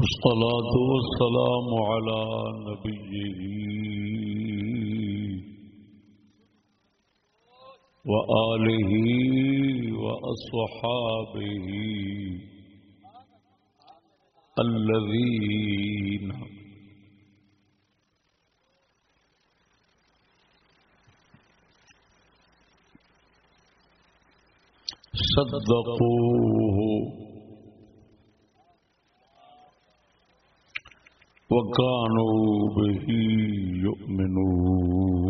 والصلاة والسلام على نبيه وآله وأصحابه الذين صدقوه وكانوا به يؤمنون.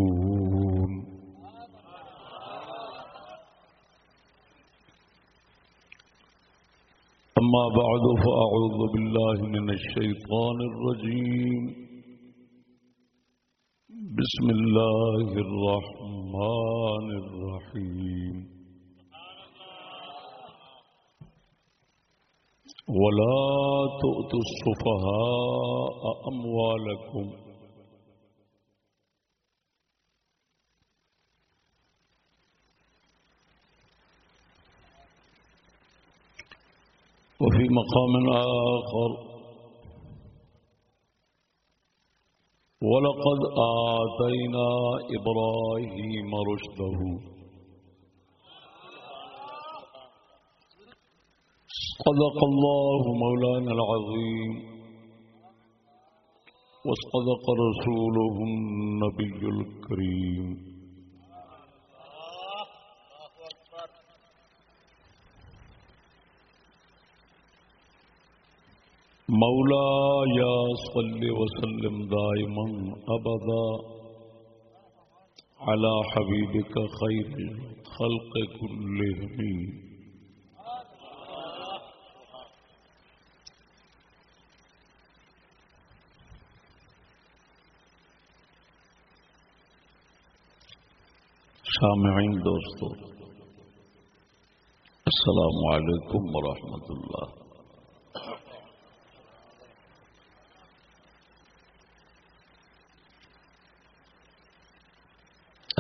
أما بعد فأعوذ بالله من الشيطان الرجيم. بسم الله الرحمن الرحيم. ولا تؤتوا السفهاء أموالكم وفي مقام آخر ولقد آتينا إبراهيم رشده صدق الله مولانا العظيم وصدق رسوله النبي الكريم. مولا یا صل وسلم دائما ابدا على حبيبك خير الخلق كلهم. سامعین دوستو، السلام علیکم ورحمۃ اللہ۔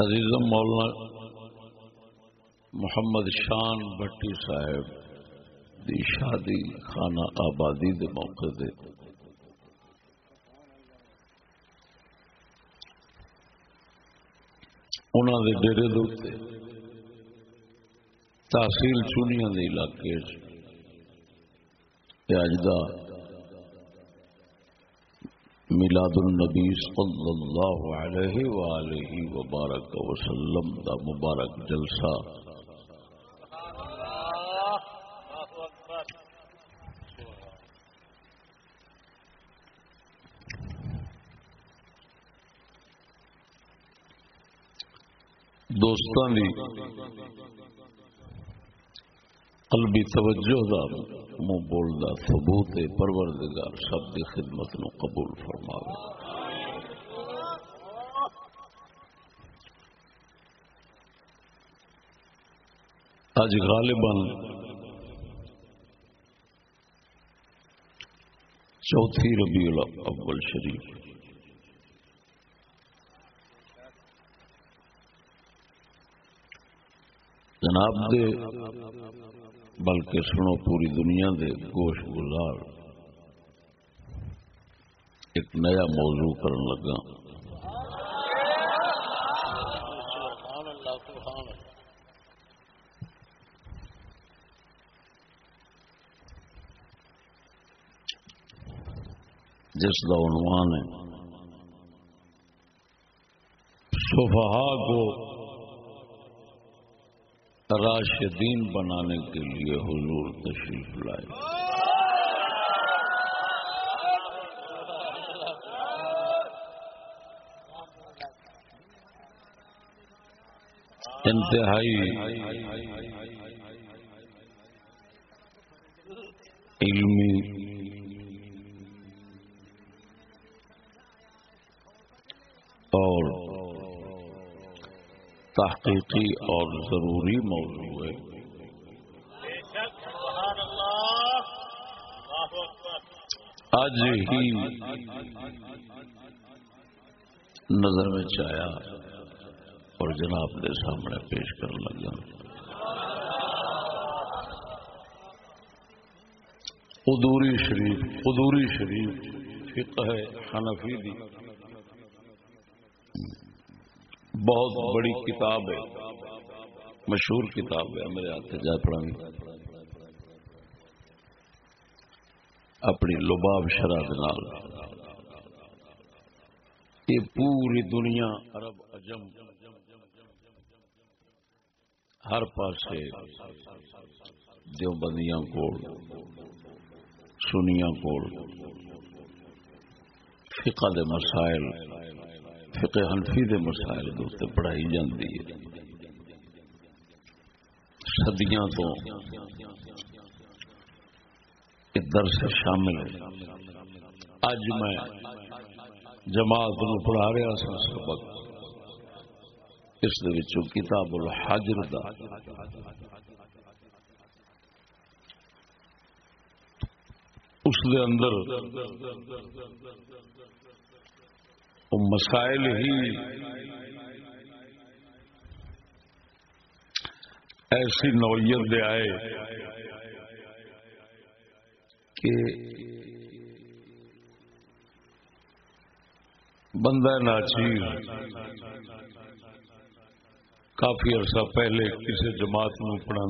عزیزم مولانا محمد شان بٹی صاحب دی شادی خانہ آبادی دے موقع دے۔ انہوں دے ڈیرے دے تحصیل چونیا دے علاقے اج دا میلاد النبی صلی اللہ علیہ وآلہ وبارک وسلم دا مبارک جلسہ۔ دوستان دی قلبی توجہ دا منہ بولدا ثبوت پروردگار سب دی خدمت نو قبول فرماوے۔ اج غالباً چوتھی ربیع الاول شریف۔ جناب دے، بلکہ سنو پوری دنیا دے گوش گزار۔ ایک نیا موضوع کرن لگا۔ جس کا عنوان ہے صفحا کو راشدین بنانے کے لیے حضور تشریف لائے۔ انتہائی تحقیقی اور ضروری موضوع ہے۔ آج ہی نظر میں چایا اور جناب کے سامنے پیش کر لگا۔ قدوری شریف قدوری شریف، فقہ حنفی دی۔ بہت بڑی کتاب ہے، مشہور کتاب ہے، میرے ہاتھ جا پڑھا اپنی لباب شرح نال۔ یہ پوری دنیا عرب اجم ہر پاسے دیوبندیاں کول، سنیاں کول، فقہ دے مسائل۔ فقہ حنفی دے مسائل دوستے پڑھائی جاندی ہے۔ صدیاں تو درس شامل ہے۔ اج میں جماعت نو پڑھا رہا سا سبق۔ اس کتاب الحجر دا۔ اس دے اندر مسائل ہی ایسی نوعیت دے آئے کہ بندہ ناچیر کافی عرصہ پہلے کسی جماعت میں پڑھا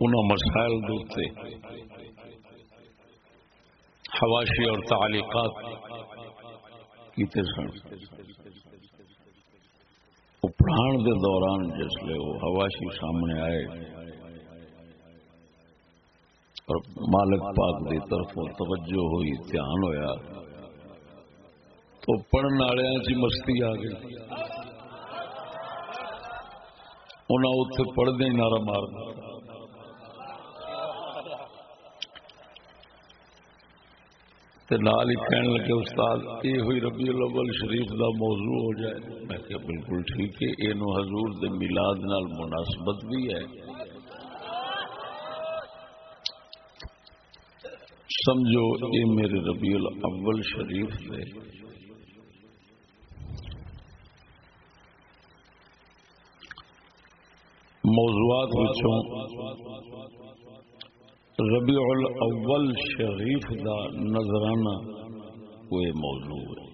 انہوں مسائل دوتے حواشی اور تعلیقات کیتے سن وہ پڑھان دے دوران جس وہ حواشی سامنے آئے اور مالک پاک کی طرف توجہ ہوئی، دھیان ہویا۔ تو پڑھنے والے چ مستی آ گئی۔ انہیں اتے پڑھتے ہی نعرہ مار نال ہی کہنے لگے، استاد یہ ہوئی ربی الاول شریف دا موضوع ہو جائے. میں کہ بالکل ٹھیک ہے یہ حضور دے میلاد نال مناسبت بھی ہے. سمجھو یہ میرے ربیع الاول شریف نے موضوعات ربیع الاول شریف دا نظرانہ کوئی موضوع ہے۔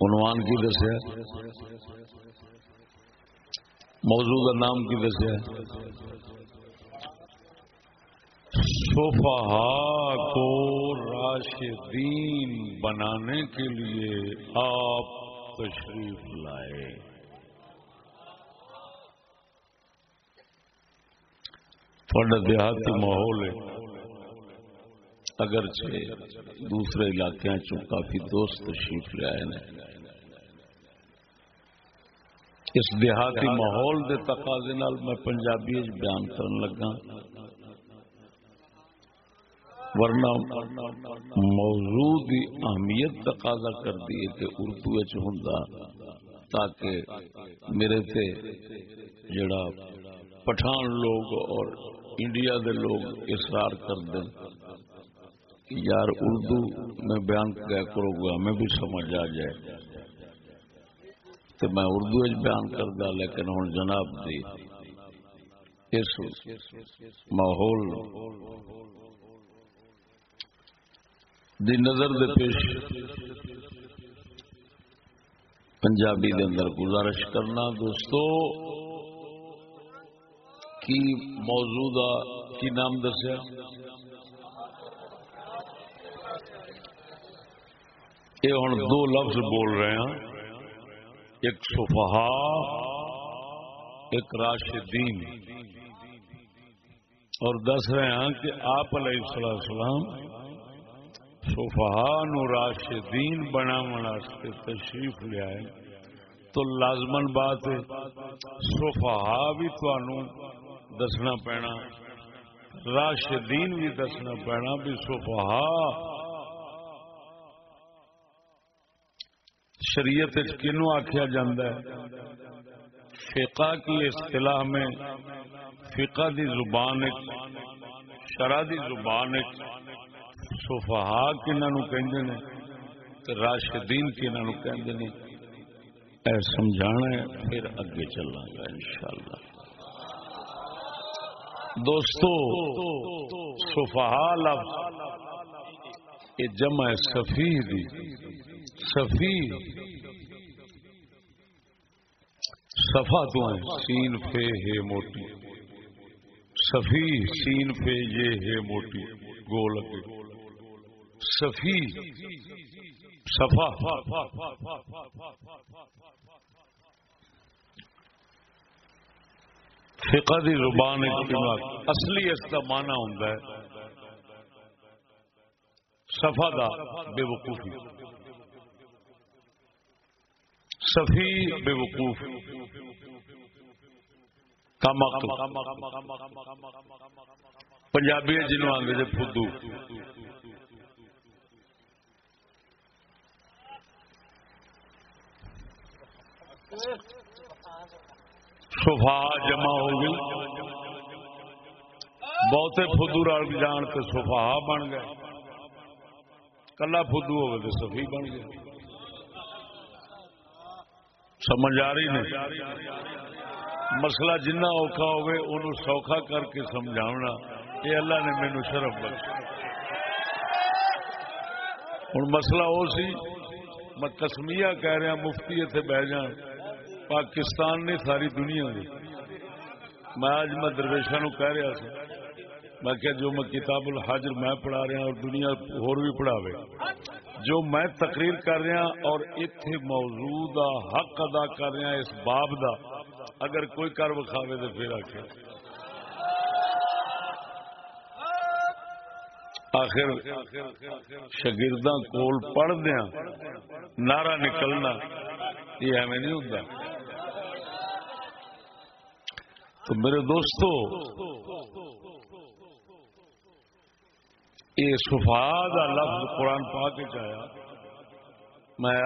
عنوان کی دسیا موضوع کا نام کی دسیا صفحا کو راشدین بنانے کے لیے آپ تشریف لائے۔ تھوڑا دیہاتی ماحول اگرچہ دوسرے علاقے چ کافی دوست تشریف لے آئے اس دیہاتی ماحول دے تقاضے نال میں پنجابی بیان کرن لگا۔ ورنہ موضوع دی اہمیت تقاضا کر دی کہ اردو ہوں تاکہ میرے تے جڑا پٹھان لوگ اور انڈیا دے لوگ اصرار کر دیں کہ یار اردو میں بیان کیا کروں گا، ہمیں بھی سمجھ آ جائے۔ تو میں اردو بیان کردا لیکن ہوں جناب دی اس ماحول دی نظر دے پیش۔ پنجابی دے اندر گزارش کرنا، دوستو، کی موجودہ کی نام دسیا؟ یہ ہوں دو لفظ بول رہے ہیں۔ ایک صفحا ایک راشدین۔ اور دس رہے ہیں کہ آپ علیہ السلام سفہا نو راشدین بنا واسطے تشریف لیا ہے۔ تو لازمن بات ہے، سفہا بھی تنوع دسنا پینا، راشدین بھی دسنا پینا بھی سفہا۔ شریعت کنو آخیا جا فقہ کی اصطلاح میں، فقہ دی زبان شرح دی زبان سفہا کنہوں کہ راشدین کنہوں کہ اے سمجھانا ہے، پھر اگے چلنا گا انشاءاللہ۔ دوستو، سفہا لفظ یہ جمع سفی دی۔ سفی صفا تو ہے سین فے ہے موٹی۔ سفی سین فے یہ ہے موٹی۔ گول کے صفی صفا۔ فقہ دی زبان اصلی اس کا مانا ہوں صفا دا بے وقوفی۔ صفی بے وقوف۔ کم پنجابی جنوب آدھے فدو۔ سفا جمع ہو گئی۔ بہتے فدو رل جان کے سفا بن گئے۔ کلا فدو ہوگا تو سفی بن گیا سمجھ آ رہی نہیں؟ مسئلہ جنہ اوکھا ہوگے انہوں سوکھا کر کے سمجھاونا۔ یہ اللہ نے مینو شرف بخش ہوں مسئلہ وہ سی، میں کسمیا کہہ رہا مفتی اتنے بہ جان۔ پاکستان نے ساری دنیا دی۔ میں آج میں درویشا نو کہہ رہا سا۔ میں کہ جو میں کتاب الحاجر میں پڑھا رہا اور دنیا اور بھی پڑھاوے۔ جو میں تقریر کر رہا اور اتنے موجود حق ادا کر رہا اس باب دا، اگر کوئی کر وکھاوے تو پھر آخر آخر شگرداں کول پڑھ دیا نعرہ نکلنا، یہ ایویں نہیں ہوتا تو میرے دوستو، یہ سفاد لفظ قرآن پاک آیا۔ میں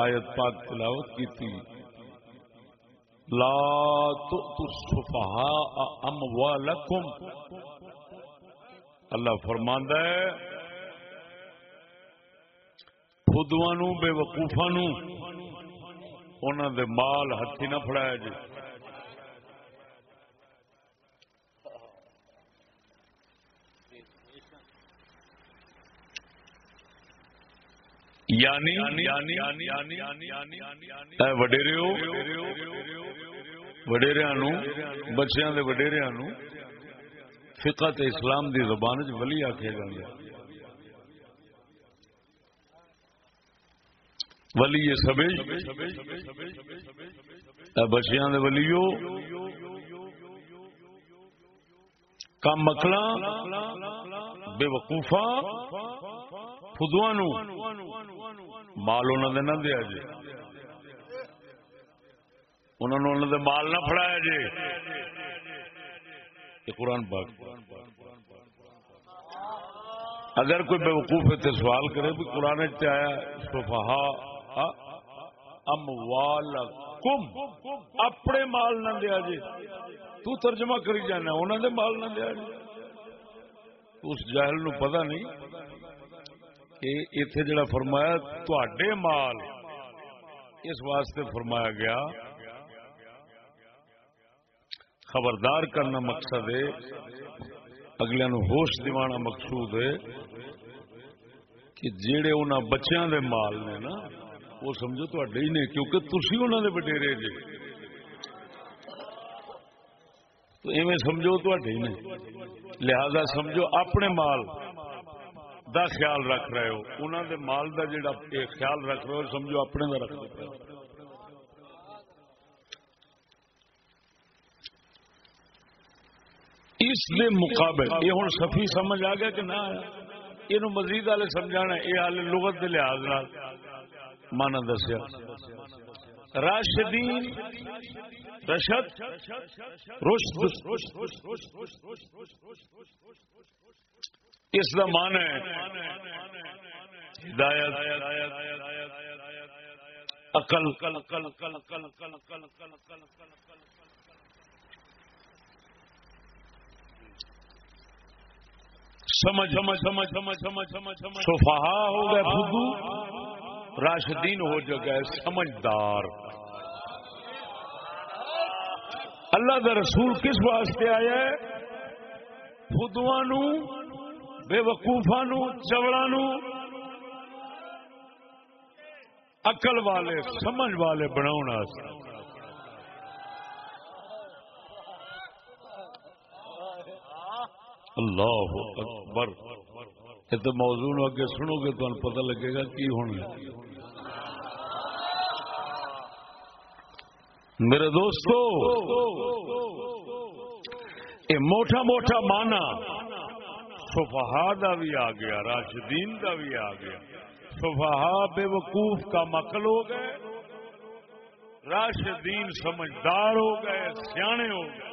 آیت پاک تلاوت کی تھی لا تفہا اموالکم۔ اللہ فرماندہ ہے خودوانو بے وقوفانو انہوں دے مال ہاتھی نہ پڑایا جی یعنی وڈیرے وڈیریا بچیا وڈیریا فقت اسلام دی زبان چ ولی آخیا جا ولی سب بچیا ولیو۔ کم مکلا بے وقوفا خدو مال انہوں نے نہ دیا جی انہوں نے انہوں نے مال نہ فڑایا جی یہ قرآن پاک اگر کوئی بے وقوف اتنے سوال کرے بھی قرآن آیا سفہا ام وال کم اپنے مال نہ دیا جی تو ترجمہ کری جانا انہوں نے مال نہ دیا جی اس جاہل نو پتہ نہیں۔ اتے جڑا فرمایا تے مال اس واسطے فرمایا گیا خبردار کرنا مقصد ہے اگلے نو ہوش دیوانا مقصود ہے کہ جڑے ان بچیاں دے مال نے نا وہ سمجھو تے ہی نے کیونکہ تھی انہوں نے وڈیرے جی تو ایویں سمجھو تے ہی نے لہذا سمجھو اپنے مال دا خیال رکھ رہے ہو انہوں دے مال دا جڑا خیال رکھ رہے ہو سمجھو اپنے دا رکھ رہے ہو اس دے مقابل یہ ہوں سفی سمجھ آ گیا کہ نہ یہ مزید والے سمجھانا یہ حال لغت کے لحاظ مانا دسیا راشدین رشد رشد اس کا مان ہے عقل، سمجھ سمجھ سمجھ سمجھ سمجھ سمجھ سمجھ سفہا ہو گئے فدو راشدین ہو جگہ سمجھدار۔ اللہ دا رسول کس واسطے آیا ہے فدوا نو بے وقوفا نو چوڑا نو اقل والے، سمجھ والے بناؤ اللہ اکبر۔ یہ تو موضوع اگے سنو گے تو پتہ لگے گا کی ہونا میرے دوستو، یہ موٹا موٹا مانا سفہا دا بھی آ گیا، راشدین دا بھی آ گیا۔ سفہا بے وقوف کا مقل ہو گئے۔ راشدین سمجھدار ہو گئے، سیانے ہو گئے۔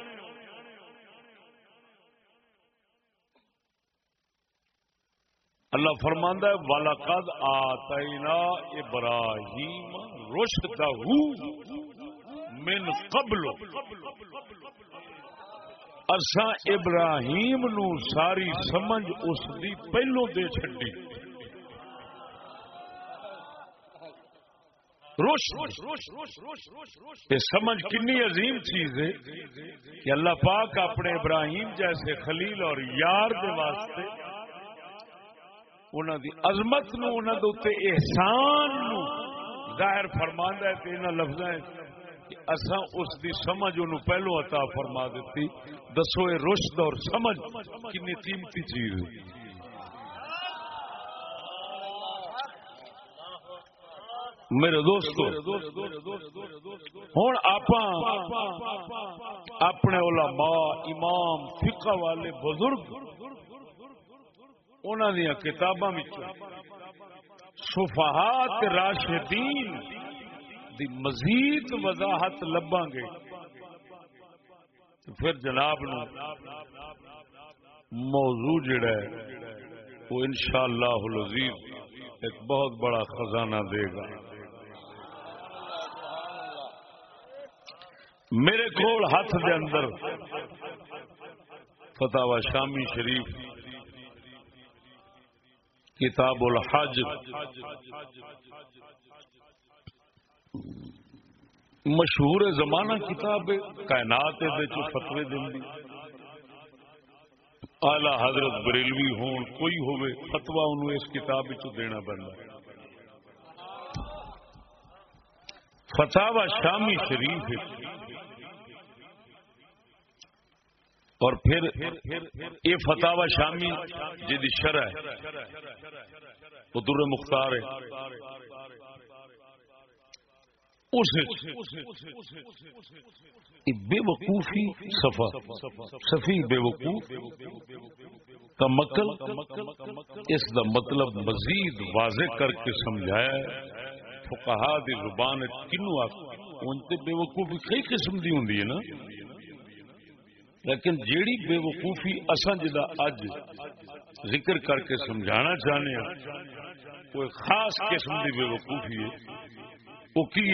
اللہ فرماندہ ہے، وَلَقَدْ آتَيْنَا إِبْرَاهِيمَ رُشْدَهُ مِنْ قَبْلُ۔ اساں ابراہیم نو ساری سمجھ اس دی پہلو دے چھڈی۔ یہ سمجھ کنی عظیم چیز ہے کہ اللہ پاک اپنے ابراہیم جیسے خلیل اور یار دے واسطے انہوں دی عظمت نو انہوں دے احسان نو ظاہر فرماندا ہے کہ انہاں لفظاں کہ اساں اس دی سمجھ انہوں پہلو عطا فرما دیتی۔ دسو اے رشد اور سمجھ کتنی قیمتی چیز میرے دوستو ہوں آپ اپنے علماء، امام، فقہ والے بزرگ انہوں دیا کتاباں سفہات راشدین دی مزید وضاحت لباں گے۔ پھر جناب نو موضوع جڑا ہے، وہ انشاءاللہ العزیز ایک بہت بڑا خزانہ دے گا۔ میرے کول ہاتھ دے اندر فتح شامی شریف، کتاب الحج مشہور زمانہ کتاب کائنات فتوے دن دی۔ آلہ حضرت بریلوی ہون کوئی ہوئے فتوا انہوں اس کتاب دینا بننا فتح شامی شریف اور پھر یہ فتح شامی جی شرح وہ در مختار ہے۔ بے وقوفی صفا۔ صفی بے وقوف۔ کا مکل اس دا مطلب مزید واضح کر کے سمجھایا فقہا دی زبان کنو ان بے وقوفی کئی قسم دی ہوں نا۔ لیکن جیڑی بے وقوفی اصا جی اج ذکر کر کے سمجھانا چاہنے ہاں، کوئی خاص قسم کی بے وقوفی ہے۔ وہ کی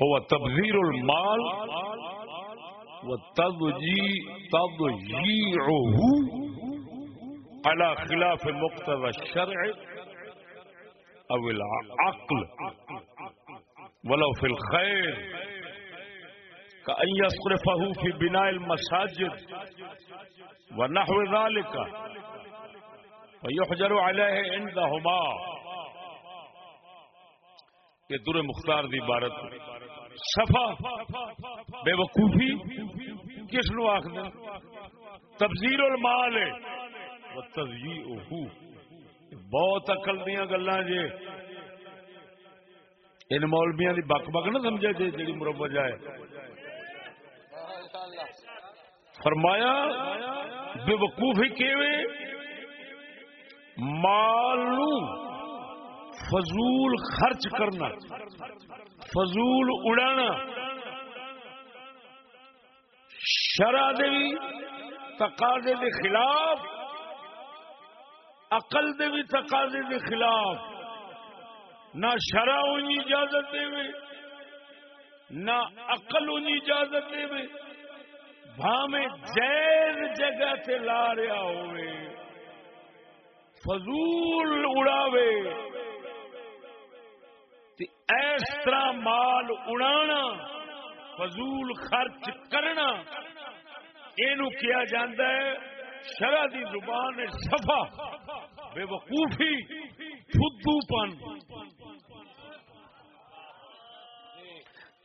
ہوا تبذیر المال و تب جی تب جی على خلاف مقتضى الشرع او العقل ولو في الخير، كأن يصرفه في بناء المساجد ونحو ذلك، فيحجر عليه عندهما. یہ در مختار دی عبارت صفا، بے وقوفی، کس نو آخ تبزیر المال و تزیئہ بہت اکل دیا گلا جے۔ ان مولبیاں دی بک بک نہ سمجھے جی جی مروجہ ہے فرمایا، بے وقوف ہی کیوے مال فضول خرچ کرنا، فضول اڑانا۔ شرح بھی تقاضے دے خلاف، عقل دے بھی تقاضے دے خلاف۔ نہ شرح ان اجازت دے نہ عقل ان اجازت دے بھاویں جائز جگہ سے لا رہا ہوئے۔ فضول اڑاوے۔ اس طرح مال اڑانا، فضول خرچ کرنا یہ کیا جاندہ ہے؟ شرح دی زبان سفا بے وقوفی فدو پن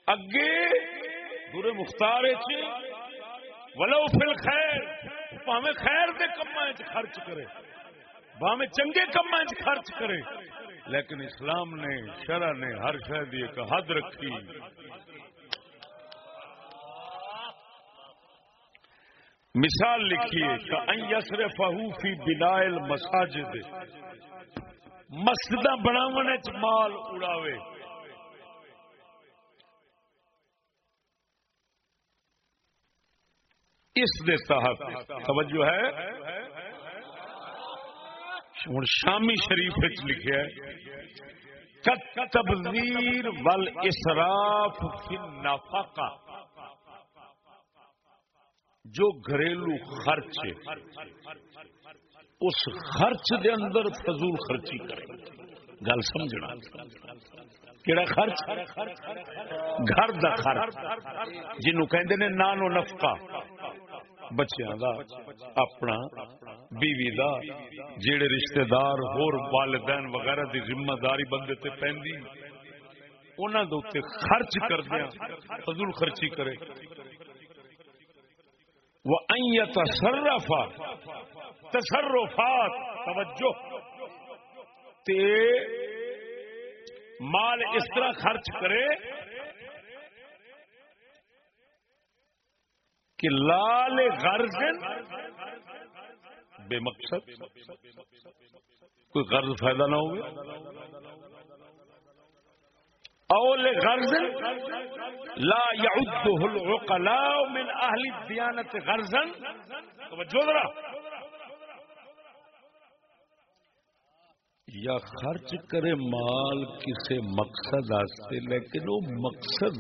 اگے برے مختار ولو فل خیر پاوے خیر دے کما خرچ کرے پاوے چنگے کما خرچ کرے۔ لیکن اسلام نے شرح نے ہر شہد ایک حد رکھی۔ مثال لکھیے یسر فہوفی بلائل مساجد مسجد بناو مال اڑاوے۔ اس دے تحت، توجہ ہے۔ ہوں شامی شریف لکھا ہے تبذیر ول اسراف فی جو گھریلو خرچ اس خرچ دے اندر فضول خرچی کرے۔ گل سمجھنا۔ کیڑا خرچ؟ گھر دا خرچ۔ جنوں کہندے نے نانو نفقہ۔ بچیاں دا، اپنا بیوی دا، جیڑے رشتہ دار ہور والدین وغیرہ دی ذمہ داری بندے تے پیندی انہاں دے اوتے خرچ کردیاں، فضول خرچی کرے۔ وہ تصرف تصرفات، توجہ۔ تے مال اس طرح خرچ کرے کہ لال غرض بے مقصد کوئی غرض فائدہ نہ ہوگا۔ اول غرض لا يعده العقلاء من اهل الديانه غرضا توجہ ذرا۔ یا خرچ کرے مال کسی مقصد آستے، لیکن وہ مقصد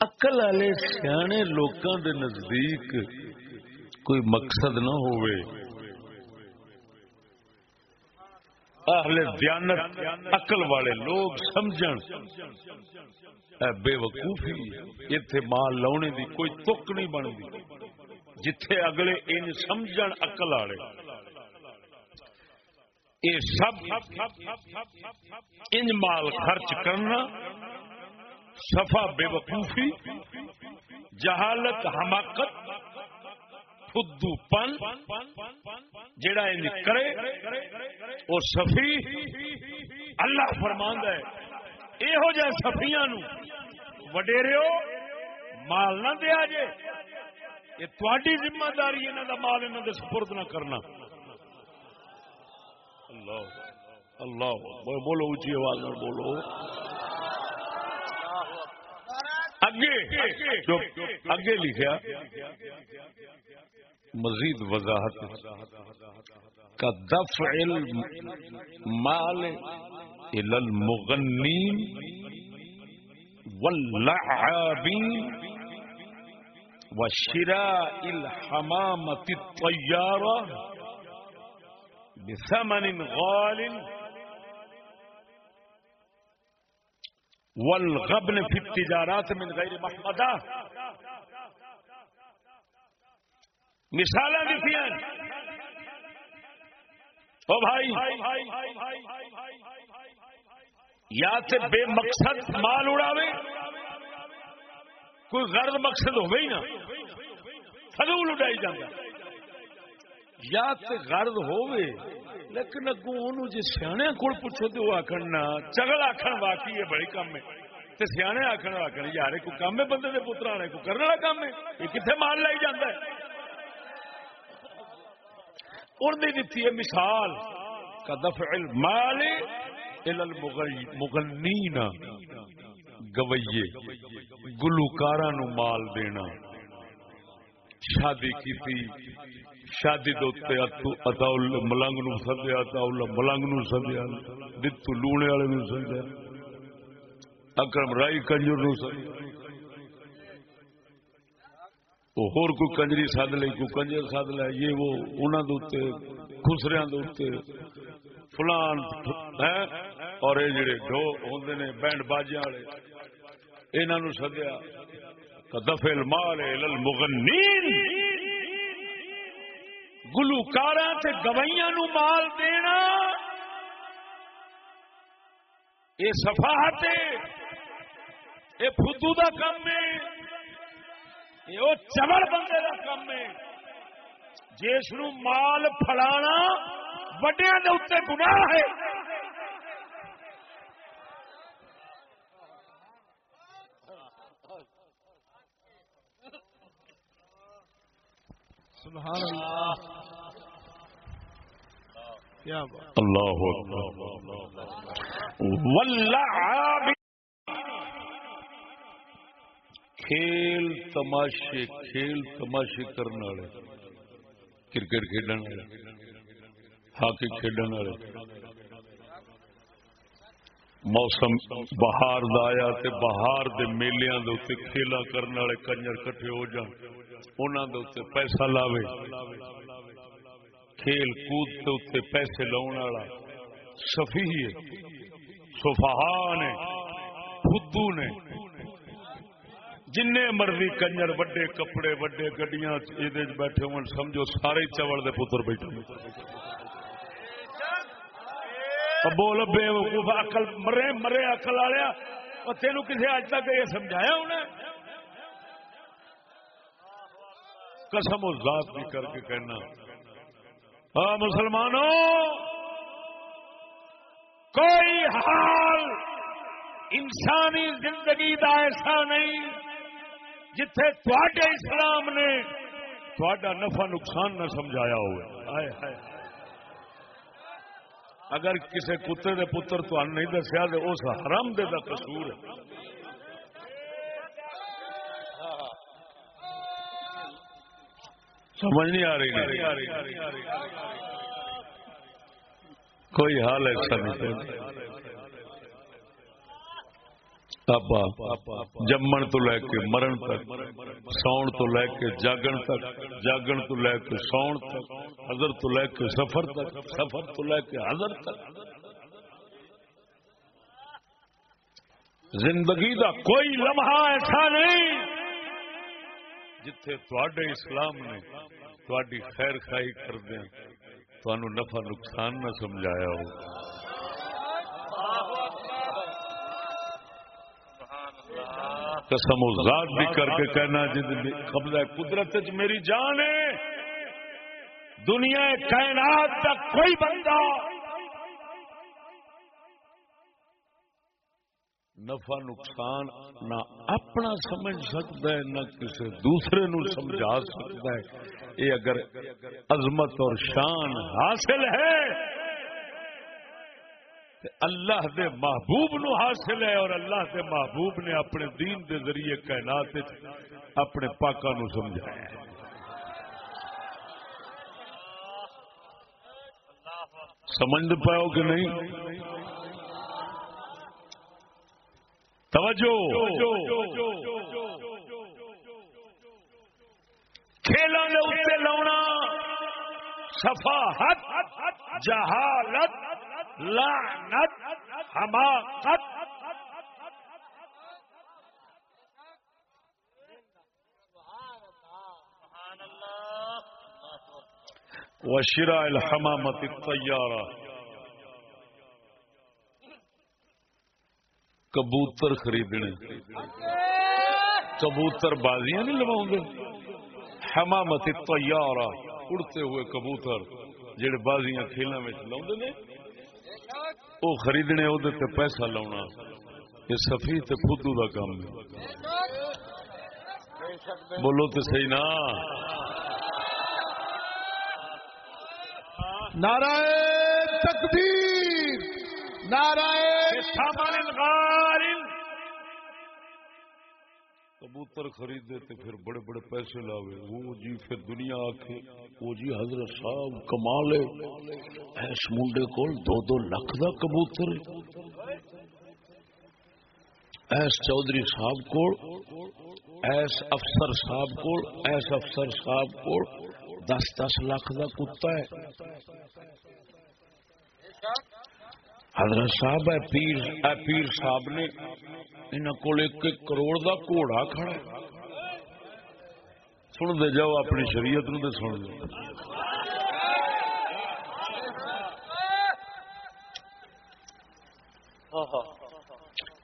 اقل والے سیانے لوکاں دے نزدیک کوئی مقصد نہ ہوئے اہل دیانت عقل والے لوگ سمجھن بے وقوفی اتنے مال لاؤنے دی کوئی تک نہیں بنتی جتھے اگلے ان سمجھن عقل والے یہ سب ان مال خرچ کرنا صفا بے وقوفی جہالت حماقت، فدو پن جڑا کرے وہ سفی اللہ فرماند ہے۔ یہو جہ سفیا وڈیرے مال نہ دیا جے۔ یہ تاری ذمہ داری انہوں کا مال انہوں کے سپرد نہ کرنا۔ اللہ اللہ، بولو اچھی آواز بولو۔ اگے اگے لکھا مزید وضاحت کا دفع مال المغنین واللعابین وشراء الحمامة الطيارة بثمن غال والغبن في التجارات من غير محمدہ۔ مثال دیتی او بھائی، یا تے بے مقصد مال اڑاوے۔ کوئی غرض مقصد ہو گئی نا فضول اڈائی جانا یا تے غرض ہوئے لیکن اگو ان جی سیاح کو پوچھو تو وہ آخر چگل آخر واقعی ہے بڑی کام ہے۔ سیانے آخر آخر یار کو کام ہے بندے کے پتر آنے کو کرنے والا کام ہے؟ یہ کتنے مال لائی جانا ہے؟ انہیں دیتی ہے مثال، کا دفع المال الى المغنین گویے گلوکارا نو مال دینا۔ شادی کی شادی دوتے اتاول ملنگ نو سدیا اتاول ملنگ نو سدیا، دتو لونے والے نو سدیا، اکرم رائی کنجر نو سدیا۔ ہور کوئی کنجری سد لی کوئی کنجر سد لے یہ وہ انہوں کے خسریا فلان ہے اور یہ جڑے ڈو ہوندے نے، بینڈ باجیا والے انہوں سدیا۔ دفل مال المغنین۔ گلوکار گوئیاں نو مال دینا۔ یہ سفاہت یہ فدو کا کام ہے یہ چمڑ بندے کا کام ہے جس نو مال فلانا وڈیا کے اتنے گناہ ہے۔ سبحان اللہ۔ اللہ واللعاب۔ کھیل تماشے کھیل تماشے کرنے والے۔ کرکٹ کھیلنے والے، ہاکی کھیلنے والے۔ موسم بہار دا آیا تے بہار دے میلیاں دے اوتے کھیلا کرنے والے کنجر کٹھے ہو جان۔ انہاں دے اوتے پیسہ لاوے۔ کھیل کود دے اوتے پیسے لاون والا۔ سفیہ ہے۔ سفہا نے خدو نے۔ جن مرضی کنجر وڈے کپڑے، وڈے گڈیاں یہ بیٹھے ہون، سمجھو سارے چوڑ دے پتر بیٹھے بول بے وقوف اکل مرے مرے اکل والیا اور تینوں کسی اج تک یہ سمجھایا انہیں؟ قسم و ذات بھی کر کے کہنا۔ ہاں مسلمانوں کوئی حال انسانی زندگی دا ایسا نہیں جتھے تھوڑے اسلام نے تھوڑا نفع نقصان نہ سمجھایا ہوا اگر کسی کتے دے پتر تو نہیں دسیا تو اس حرم دے دا قصور ہے۔ سمجھ نہیں آ رہی کوئی حال ایسا نہیں جمن تو لے کے مرن تک ساؤن تو لے کے جاگن تک جاگن تو لے کے ساؤن تک حضر تو لے کے سفر تک سفر تو لے کے حضر تک۔ زندگی کا کوئی لمحہ ایسا نہیں۔ جتھے تھوڑے اسلام نے تھوڑی خیر خائی کر دیں تو نفع نقصان نہ سمجھایا ہو۔ قسم ذات بھی کر کے کہنا، جن قبضہ قدرت میری جان ہے، دنیا کائنات تک کوئی بندہ نفع نقصان نہ اپنا سمجھ سکتا ہے، نہ کسی دوسرے نو سمجھا سکتا ہے۔ یہ اگر عظمت اور شان حاصل ہے اللہ دے محبوب نو حاصل ہے اور اللہ دے محبوب نے اپنے دین دے ذریعے کائنات اپنے پاکا نو سمجھایا۔ ہے سمجھ پاؤ کہ نہیں؟ توجہ۔ کھیلوں نے اتنے لاؤنا سفاحت جہالت لعنت حماقت۔ وشراء الحمامت الطیارہ کبوتر خریدنے. کبوتر بازیاں نہیں لوا حمامت الطیارہ اڑتے ہوئے کبوتر جڑے بازیاں کھیلوں میں لا وہ خریدنے وہ پیسہ لاؤنا. یہ سفی تے فدو کا کام ہے. بولو تو صحیح نا؟ نعرہ تکبیر نعرہ کبوتر خریدے تے پھر بڑے بڑے پیسے لاوے۔ وہ جی پھر دنیا آکھے، وہ جی حضرت صاحب کمال ہے۔ ایس منڈے کول دو دو لاکھ دا کبوتر۔ ایس چودھری صاحب کول ایس افسر صاحب کول ایس افسر صاحب کول دس دس لاکھ دا کتا ہے۔ حضرت صاحب، اے پیر اے پیر صاحب نے انہوں کو ایک کروڑ دا گھوڑا کھڑا سن دے جاؤ، اپنی شریعت نو دے سن دے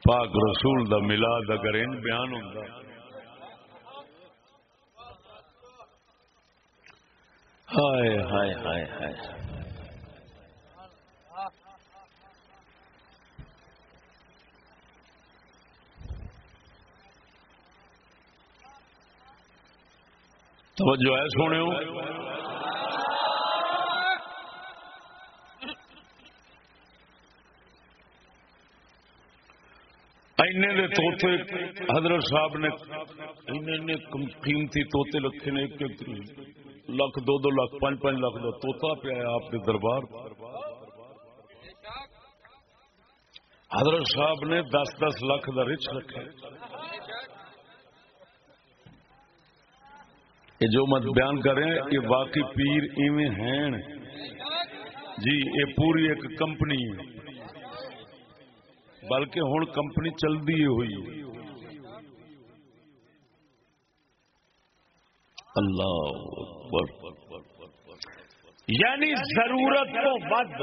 پاک رسول دا ملاد اگر ان بیان ہوتا ہائے ہائے ہائے ہائے۔ توجہ ہے سونے اینے توتے حضرت صاحب نے قیمتی توتے رکھے نے، ایک ایک لاکھ دو دو لاکھ، پانچ پانچ لاکھ کا توتا پیا آپ کے دربار۔ حضرت صاحب نے دس دس لاکھ کا رچ رکھا یہ جو مت بیان کر رہے ہیں یہ باقی پیر ایویں ہیں۔ جی یہ پوری ایک کمپنی ہے۔ بلکہ ہوں کمپنی چلتی ہوئی اللہ یعنی ضرورت تو ود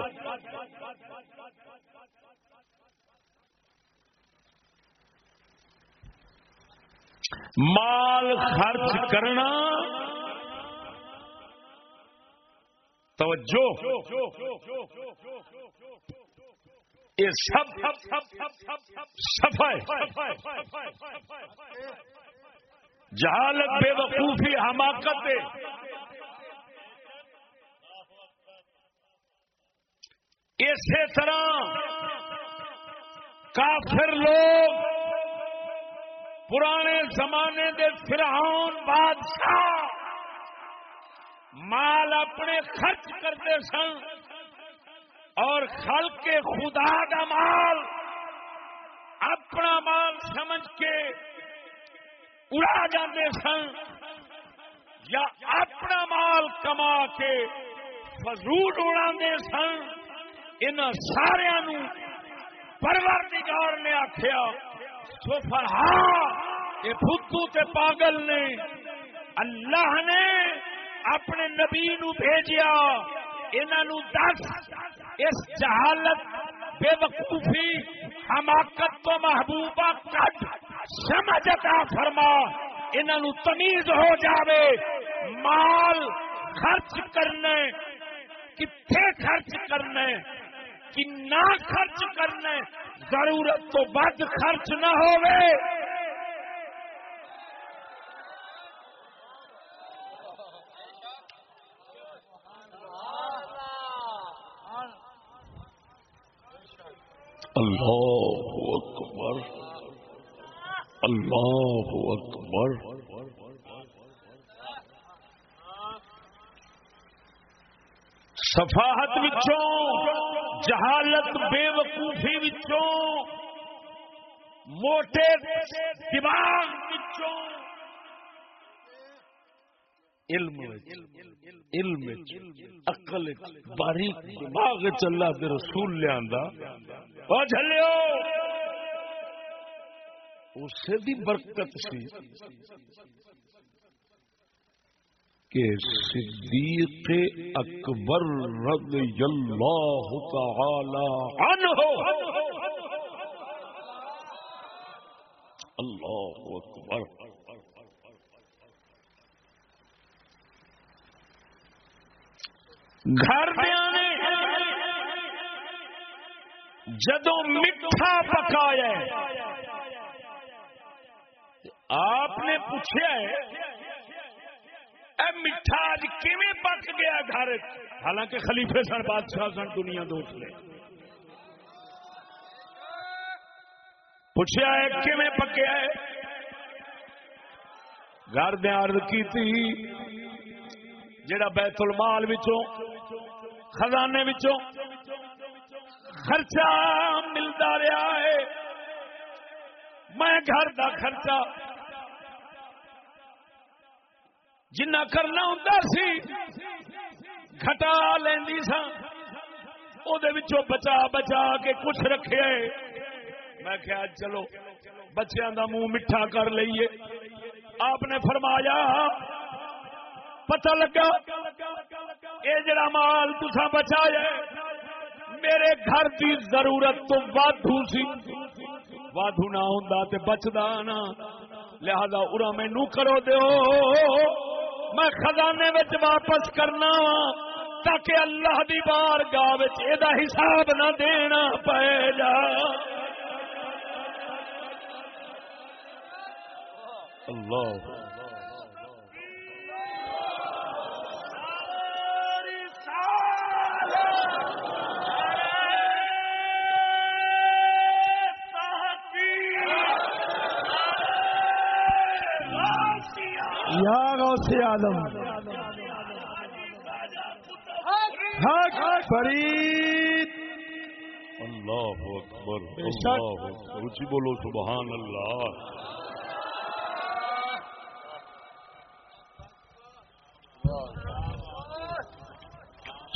مال خرچ کرنا توجہ یہ سب جہالت بے وقوفی حماقت اسی طرح کافر لوگ پرانے زمانے دے فرعون بادشاہ مال اپنے خرچ کرتے سن اور خل کے خدا کا مال اپنا مال سمجھ کے اڑا جاتے سن یا اپنا مال کما کے فضول اڑا سن ان سارا پرور نگار نے آخیا یہ تے پاگل نے اللہ نے اپنے نبی نو بھیجیا انہوں دس، اس جہالت بے وقوفی حماقت تو محبوبہ کٹ سمجھتا فرما انہوں تمیز ہو جاوے، مال خرچ کرنے کتنے خرچ کرنے، کنا خرچ کرنے، ضرورت تو بد خرچ نہ ہو اللہ اکبر اللہ اکبر۔ سفاہت وچوں، جہالت بے وقوفی وچوں، موٹے دماغ وچوں، علم علم اقل باریک دماغ چلا رسول لیا جلو اسے دی برکت سی کہ صدیق اکبر رضی اللہ تعالی عنہ اللہ اکبر گھر نے جدو میٹھا پکایا آپ نے پوچھا ہے، اے میٹھا اج کیویں پک گیا گھر حالانکہ خلیفے سن بادشاہ سن دنیا دوست لے پوچھا ہے، کیویں پکیا ہے؟ گھر دے عرض کیتی جڑا بیت المال وچوں، خزانے وچوں خرچہ ملتا رہا ہے۔ میں گھر دا خرچہ جنا کرنا ہوں سی، گھٹا لینی سا او دے وچوں بچا بچا کے کچھ رکھے میں کیا چلو، بچیاں دا منہ میٹھا کر لئیے۔ آپ نے فرمایا، پتہ لگا، اے جڑا مال تسا بچایا میرے گھر کی ضرورت تو وادھو سی۔ وادھو نہ ہوں تے بچدا نا لہذا ارا مینو کرو دیو۔ میں خزانے وچ واپس کرنا وا، تاکہ اللہ دی بار گاہ حساب نہ دینا پے جا۔ اللہ۔ حق فرید۔ اللہ اکبر۔ اللہ اکبر۔ بولو سبحان اللہ۔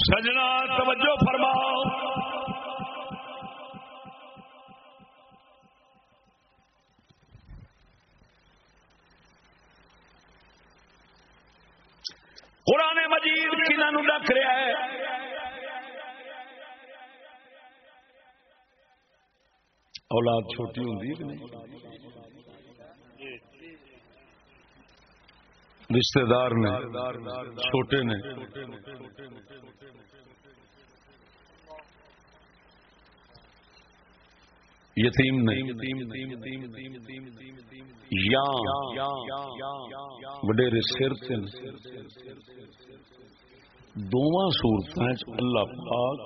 سجنا توجہ فرماؤ قرآن مجید کنہوں نو رکھ رہا ہے۔ اولاد چھوٹی ہوں کہ رشتے دار نے، چھوٹے نے۔ یتیم نے۔ یا وڈیرے سر دونوں صورتوں اللہ پاک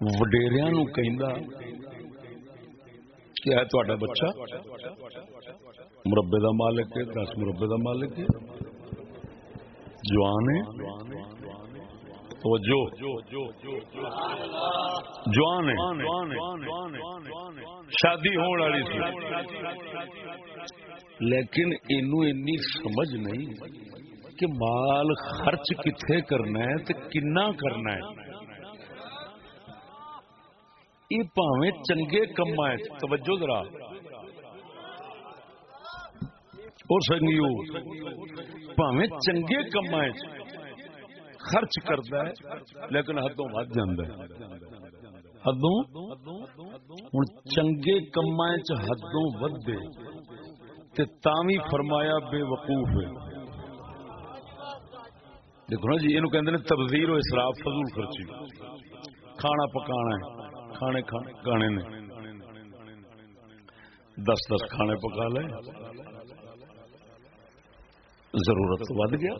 وڈیریا نو کہ ہے تہاڈا بچہ مربے دا مالک ہے دس مربے دا مالک ہے جوان ہے توجہ جوان ہے شادی ہونے والی سی لیکن اینو انی سمجھ نہیں کہ مال خرچ کتنے کرنا ہے تے کنا کرنا ہے؟ یہ پاویں چنگے کما توجہ ذرا۔ اور سنگیو، پاویں چنگے کما خرچ کرتا ہے، لیکن حدوں ود جاندہ ہے۔ حدوں؟ ہوں چنگے کما حدوں ودے تے تاوی فرمایا بے وقوف ہے۔ دیکھو نا جی یہ کہ تبدیل و اسراف فضول خرچی کھانا پکانا ہے کھانے کھانے نے دس دس کھانے پکا لے ضرورت ود گیا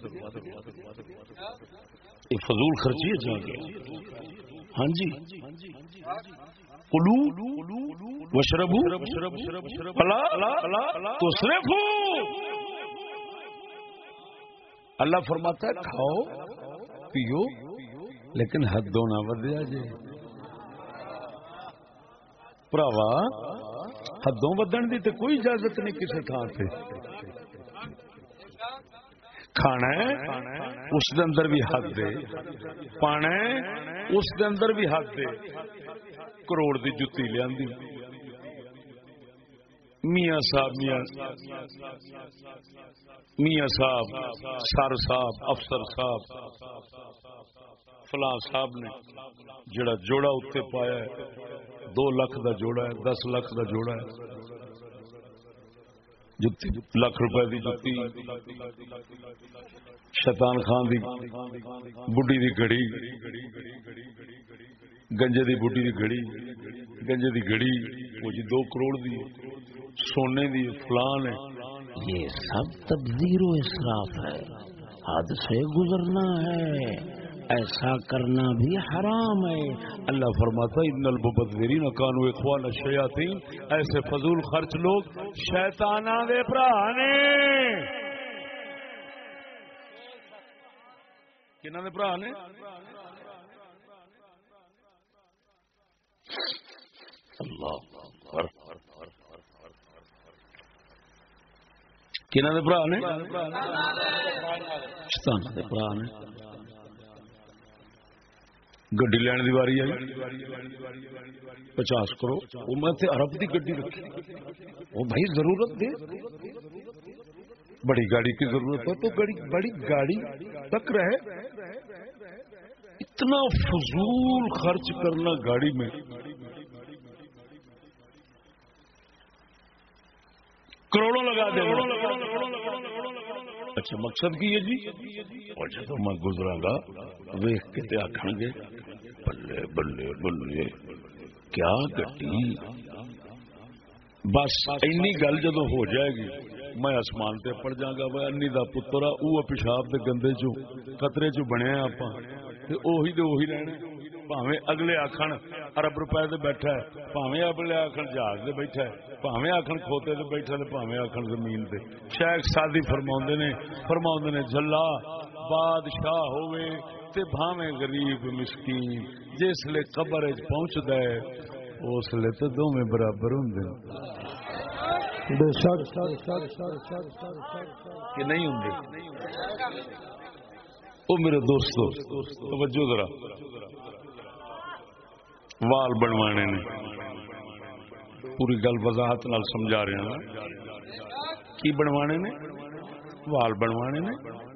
یہ فضول خرچی ہے جہاں ہاں جی کلو وشربو تو صرف اللہ فرماتا ہے، کھاؤ، پیو، لیکن حدوں نہ ودیا جی۔ پراوا حدوں ودن دی تے کوئی اجازت نہیں کسی تھان سے کھانا ہے، اس دے اندر بھی حد دے۔ پانا ہے، اس دے اندر بھی حد دے۔ کروڑ دی جتی لیا میاں صاحب، میاں میاں صاحب، سر صاحب، افسر صاحب، فلاں صاحب نے جڑا جوڑا اتنے پایا ہے، دو لاکھ دا جوڑا ہے، دس لاکھ دا جوڑا ہے۔ جتی لاکھ روپے دی جتی شیطان خان دی بڈی دی گھڑی، گنجے دی بڈی دی گھڑی، گنجے دی گھڑی، وہ جی دو کروڑ دی سونے دی فلان ہے۔ یہ سب تبذیر و اسراف ہے۔ حد سے گزرنا ہے۔ ایسا کرنا بھی حرام ہے۔ اللہ فرماتا ان المبذرین کانوا اخوان الشیاطین ایسے فضول خرچ لوگ شیطاناں دے بھرا نے کنہاں دے بھرا نے اللہ اکبر۔ کنہاں دے بھرا نے؟ شیطان دے بھرا نے۔ گڈی لین دی واری آئی۔ پچاس کرو وہ میں تے عرب دی گڈی رکھی۔ وہ بھائی ضرورت دے۔ بڑی گاڑی کی ضرورت ہے تو بڑی بڑی گاڑی تک رہے۔ اتنا فضول خرچ کرنا گاڑی میں۔ کروڑوں لگا دے اچھا مقصد کی ہے جی؟ اور جب میں گزرا گا ویخ کے آخر گے بلے بلے بلے کیا گٹی؟ بس اینی گل جدو ہو جائے گی میں آسمان تے پڑ جاگا وہ انی دا پتر آ وہ پیشاب دے گندے چو قطرے چو بنیا آپ اوہی دے اوہی اگلے آخر ارب روپے پاویں اگلے آخر جہاز آخر آخر زمین تے شیخ سادی فرما نے فرما نے جلا بادشاہ ہوئے تے بھاویں غریب مسکین جس لے قبر پہنچتا ہے اس لے تو دونوں برابر ہوں کہ نہیں ہوں وہ میرے دوستو توجہ ذرا وال بنوانے نے۔ پوری گل وضاحت نال سمجھا رہے ہیں کی بنوانے نے؟ وال بنوانے نے۔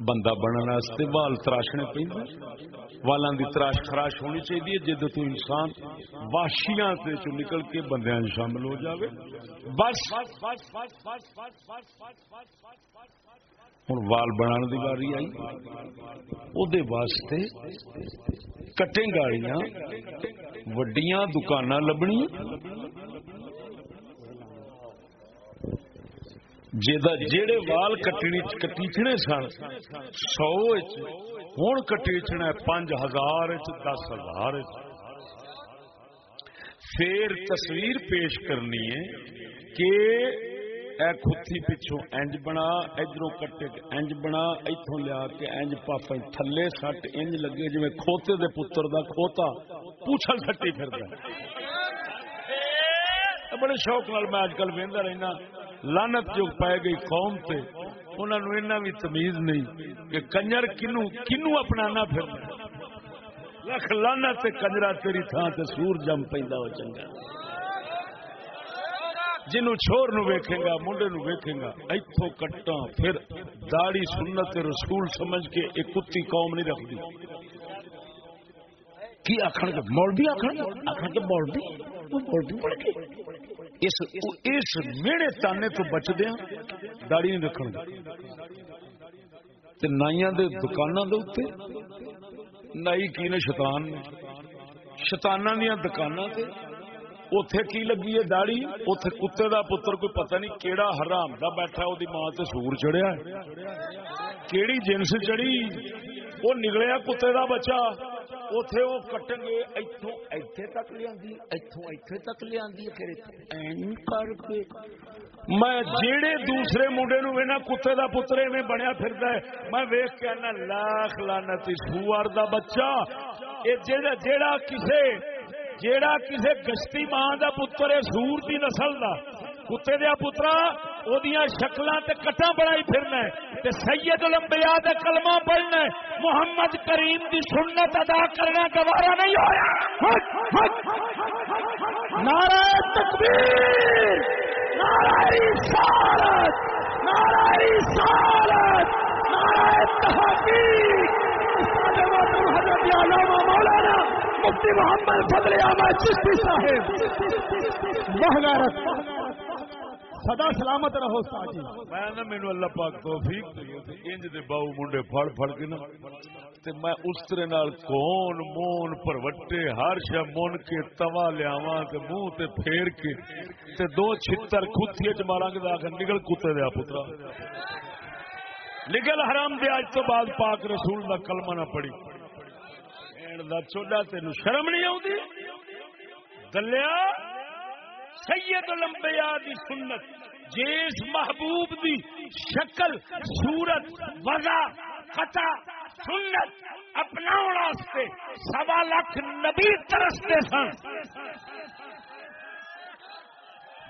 بندہ بننے واسطے وال تراشنے پہ والاں دی تراش خراش ہونی چاہیے جد تو انسان واشیاں سے چ نکل کے بندیاں شامل ہو جاوے۔ بس۔ ہوں وال بنا دی باری آئی۔ وہ واسطے کٹیں گاڑیاں، وڈیاں دکان لبنی۔ جہے وال کٹیچنے سن، سو ہوں کٹیچنا پانچ ہزار دس ہزار پھر تصویر پیش کرنی ہے کہ اے کھتی پچھوں انج بنا، ادھروں کٹے انج بنا اتوں لیا کے انج پاپا تھلے سٹ انج لگے جی کھوتے دے پتر دا کھوتا پوچھل سٹی پھر بڑے شوق نال میں اج کل وہدا رہنا لانت جو پائے گئی قوم تے انہوں نے اینا بھی تمیز نہیں کہ کنجر کنو کنو اپنانا پھر لکھ لانا تے کنجرا تیری تھان تے سور جم پیندا ہو چنگا۔ جنوں چھور نو ویکھے گا، منڈے نو ویکھے گا، ایتھوں کٹاں، پھر داڑھی سنت رسول سمجھ کے ایک کتی قوم نہیں رکھتی کی آخر کے مولوی آخر آخر کے مولوی؟ وہ مولوی پڑھ کے اس اس میڑے تانے تو بچ دیا ہاں، داڑی نہیں رکھن تے نائیاں دے دکاناں دے اوتے نائی کی نے شیطان نے؟ شیطاناں دیاں دکاناں تے اوتھے کی لگی ہے داڑی اوتھے کتے دا پتر کوئی پتہ نہیں کیڑا حرام دا بیٹھا او دی ماں تے سور چڑھیا کیڑی جنس چڑھی وہ نکلیا کتے دا بچہ۔ اتے وہ کٹن گے اتوں ایتھے تک لیا اتوں ایتھے تک لیا پھر کر کے۔ میں جیڑے دوسرے منڈے نو نا کتے دا پتر میں بنیا پھردا ہے، میں ویکھ کے انا لاکھ لعنتی سوار دا بچہ۔ اے جیڑا جیڑا کسے جیڑا کسے گشتی ماں دا پتر ہے، سور دی نسل دا۔ کتے دیا پترا شکل کٹا بنائی پھرنا تے سید الانبیاء دے کلمہ پڑھنا محمد کریم دی سنت ادا کرنا گوارا نہیں ہویا۔ نعرہ تکبیر، نعرہ رسالت نعرہ رسالت، نعرہ تحقیق۔ حضرت علامہ مولانا مفتی محمد فضل احمد چشتی صاحب. مہنگارت سدا سلامت رہو ساجی میں نہ مینو اللہ پاک توفیق انج دے باؤ منڈے پھڑ پھڑ کے نا. تے میں استرے نال کون مون پروٹے ہر شے مون کے توا لیاواں تے منہ تے پھیر کے تے دو چھتر کھوتیے چ ماراں گے آخر نکل کتے دیا پترا۔ نکل حرام دے اج تو بعد پاک رسول دا کلمہ نہ پڑی این دا چوڈا تینو شرم نہیں آوندی دلیا سید الانبیاء دی سنت جس محبوب دی شکل صورت وضع قطع سنت اپنا واسطے سوا لاکھ نبی ترستے سن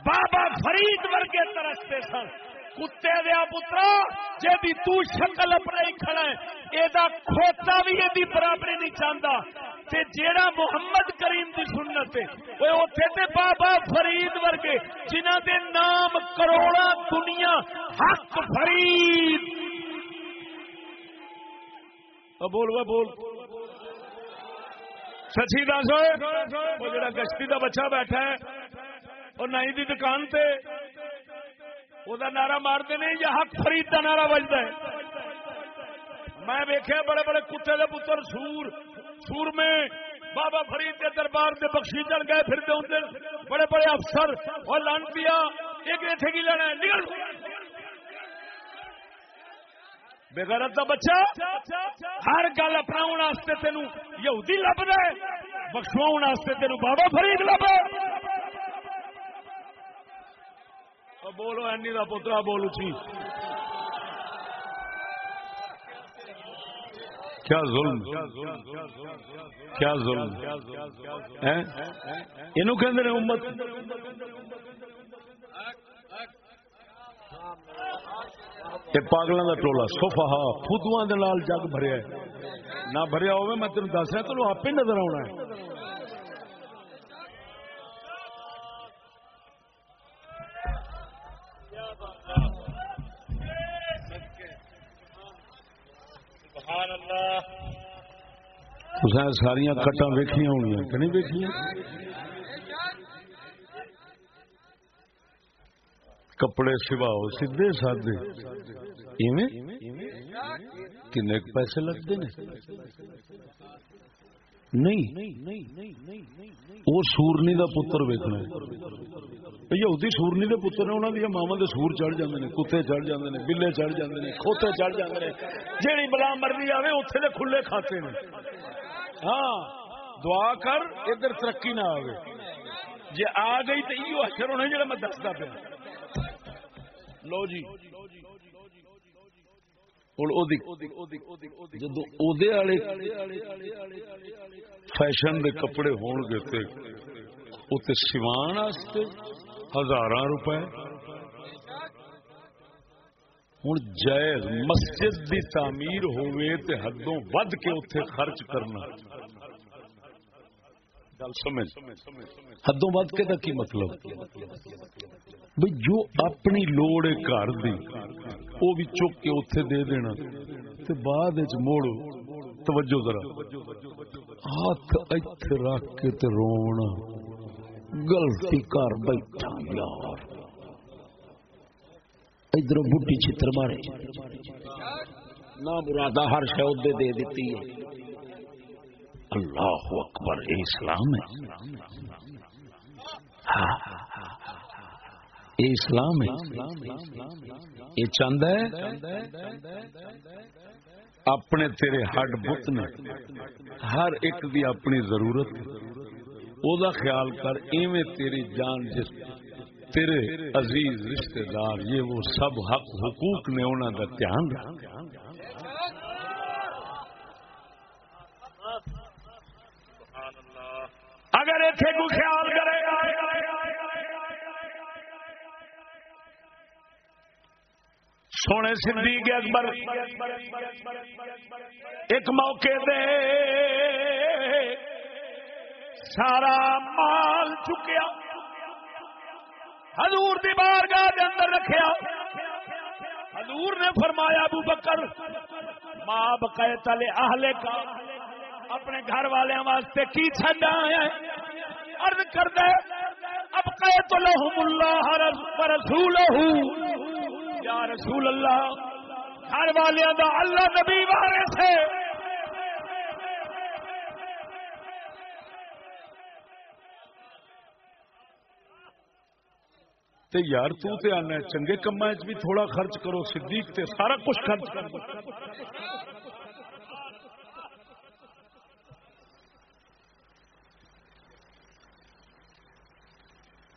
بابا فرید ورگے ترستے سن کتے دیا پترا جی تو شکل اپنا ہی کھڑا ہے یہ کھوتا بھی یہ برابری نہیں چاہتا تے جیڑا محمد کریم دی سنت ہے وہ اوتھے تے بابا فرید ورگے، جنہاں دے نام کروڑا دنیا حق فرید۔ بول وہ بول۔ سچی دس ہوئے وہ جڑا گشتی دا بچہ بیٹھا ہے اور نائی دی دکان تے وہ نعرہ مارتے نہیں یا حق فرید کا نعرہ بجتا ہے میں ویخیا بڑے بڑے کتے دے پتر سور سور میں بابا فرید کے دربار سے بخشی چڑھ گئے پھر دے بڑے بڑے افسر اور لان پیا ایک اتنے کی لینا ہے نکل بےغیرت کا بچہ ہر گل اپنا تین یہودی لب رہے بخشوا تین بابا فرید لب بولو، اینی کا پوترا بولو چی۔ کیا ظلم؟ کیا ظلم؟ یہ کہ امت؟ پاگلوں کا ٹولا سوفا فدو جگ بھریا نہ بھریا ہوئے میں تین دس رہا تو آپ نظر آنا ہے۔ ساریا کٹا ویخیا ہونی کہ نہیں ویخیا کپڑے سواؤ سیدے سادے۔ کن پیسے لگتے ہیں نہیں. وہ سورنی کا پتر ویکنا یہودی سورنی کے پتر نے انہوں نے ماوا کے سور چڑھ جاتے ہیں کتے چڑھ جاتے ہیں بلے چڑھ جاتے ہیں کھوتے چڑھ جاتے ہیں جیڑی بلا مرضی آئے اتنے کھلے کھاتے ہیں ہاں دعا کر، ادھر ترقی نہ آئے جی آ گئی تو یہ اچھر ہونا جا میں دستا پیا۔ لو جی فیشن دے کپڑے ہون گے اتنے سیوان ہزار روپے ہوں جائز مسجد دی تعمیر ہوئے تے حدوں ود کے اتنے خرچ کرنا سمجھ۔ حدوں ود کے کی مطلب؟ بھئی جو اپنی لوڑ گھر دی وہ بھی چک کے اتنے دے دینا۔ تے بعد موڑو توجہ ذرا۔ ہاتھ اتنے رکھ کے تے رونا۔ گلتی کر بیٹھا یار۔ ادھر بڈی چتر مارے۔ نہ مرادہ ہر شہدے دے دیتی ہے۔ اللہ اکبر اے اسلام ہے۔ ہاں۔ اے اسلام ہے۔ یہ چند ہے۔ اپنے تیرے ہڈ بت نے ہر ایک دی اپنی ضرورت او دا خیال کر، ایویں تیری جان جس تیرے عزیز رشتہ دار، یہ وہ سب حق حقوق نے انہوں کا دھیان اگر اتنے کو خیال کرے۔ سونے صدیق اکبر، ایک موقع دے۔ سارا مال چکیا۔ حضور دی بارگاہ دے اندر رکھیا۔ حضور نے فرمایا، ابو بکر ماں بقائے تلے اہلے کا اپنے گھر والے واسطے کی چڈا ہے؟ ارد کر دے اب کہ تو لہم اللہ رسول یا رسول اللہ، گھر والوں دا اللہ نبی وارث سے تے یار تو تے آنا چنگے کما چ بھی تھوڑا خرچ کرو، صدیق تے سارا کچھ خرچ کرو۔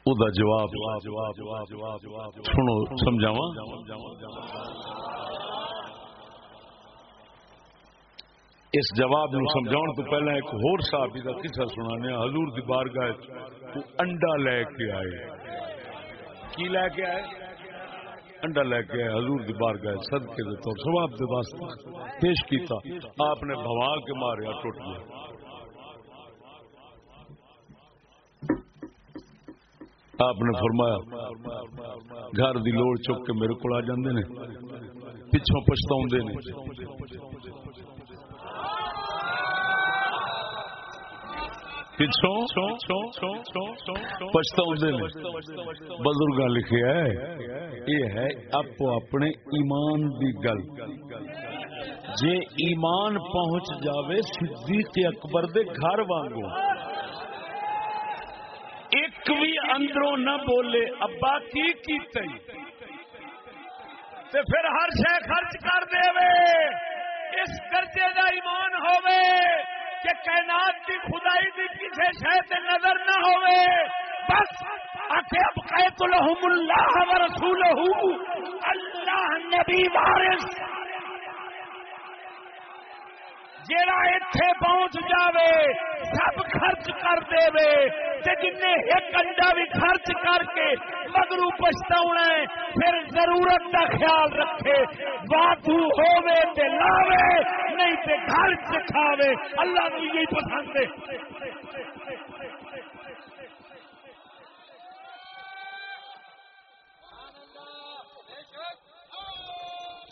او دا جواب۔ سنو، سمجھاواں؟ اس جواب نو سمجھاؤن تو پہلے ایک ہور صحابی دا قصہ سنانے حضور دی بارگاہ وچ وہ انڈا لے کے آئے۔ کی لے کے آئے؟ انڈا لے کے آئے۔ حضور دی بارگاہ صدقے دے طور، ثواب دے واسطے پیش کیتا۔ آپ نے بھوا کے ماریا، ٹوٹ گیا۔ آپ نے فرمایا، گھر دی لوڑ چک کے میرے کو آ جاندے نے، پچھوں پچھتا نے۔ پچھتا بزرگ لکھے یہ ہے آپ اپنے ایمان دی گل۔ جے ایمان پہنچ جاوے، صدیق اکبر دے گھر وانگو ایک بھی اندروں نہ بولے، ابا کی کیتے؟ تے پھر ہر شے خرچ کر دے وے۔ اس کرتے دا ایمان ہوئے کہ کائنات کی خدائی بھی کسی شہد نظر نہ ہوئے بس اب قیت الحم اللہ و رسول اللہ نبی وارث۔ جیڑا اتے پہنچ جاوے، سب خرچ کر دے وے۔ جن ایک انڈا بھی خرچ کر کے مگرو پچھتا ہے پھر ضرورت کا خیال رکھے وادو ہووے تے لاوے نہیں تے گھر چکھاوے۔ اللہ کو یہی پسند ہے۔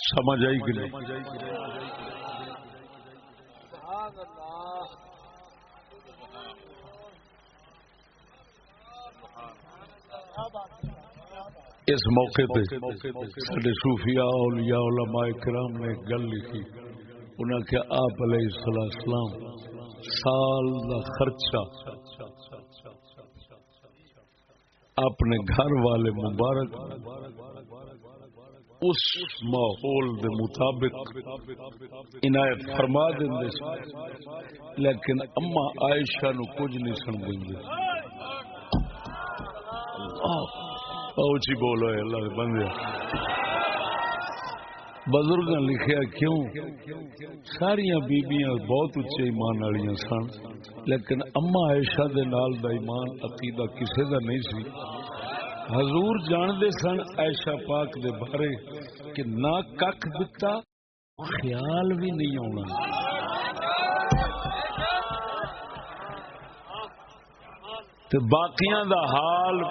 سمجھ آئی کہ نہیں؟ اس موقع پہ سڈے صوفیاء اولیاء علماء کرام نے گل لکھی انہوں نے آپ علیہ السلام سال کا خرچہ اپنے گھر والے مبارک اس ماحول دے مطابق عنایت فرما دیں لیکن اما عائشہ نو کچھ نہیں سن دیں اچھی بولو اللہ بندے۔ بزرگ لکھیا، کیوں؟ ساریا بیبیاں بہت اچے ایمان والی سن، لیکن اما عائشہ دے نال دا ایمان عقیدہ کسے دا نہیں سی۔ حضور جانتے سن عائشہ پاک دے بارے کہ نہ کھ دتا، خیال بھی نہیں آنا باقیاں دا حال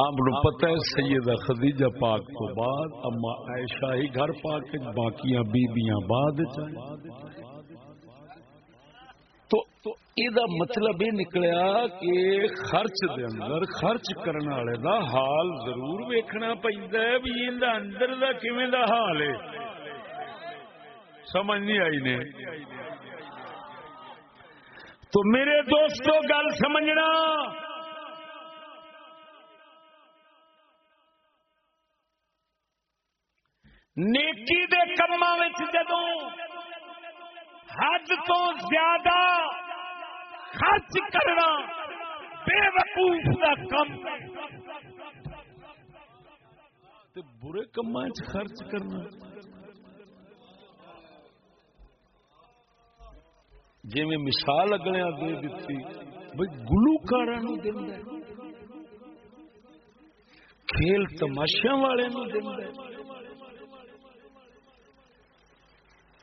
آپ پتہ ہے سیدہ خدیجہ پاک تو بعد، اما عائشہ ہی گھر پاک باقیاں بیبیاں بعد تو یہ مطلب یہ نکلیا کہ خرچ دے اندر خرچ کرنے والے دا حال ضرور ویکھنا پہنتا ہے بھی یہ اندر دا کیویں دا حال ہے۔ سمجھ نہیں آئی نے؟ تو میرے دوستو، گل سمجھنا۔ نیکی دے کما جدو حد تو زیادہ خرچ کرنا بے وقوف کا کم برے کما خرچ کرنا۔ جی میں مثال اگلے دے دیتی بھائی گلوکار کھیل تماشا والے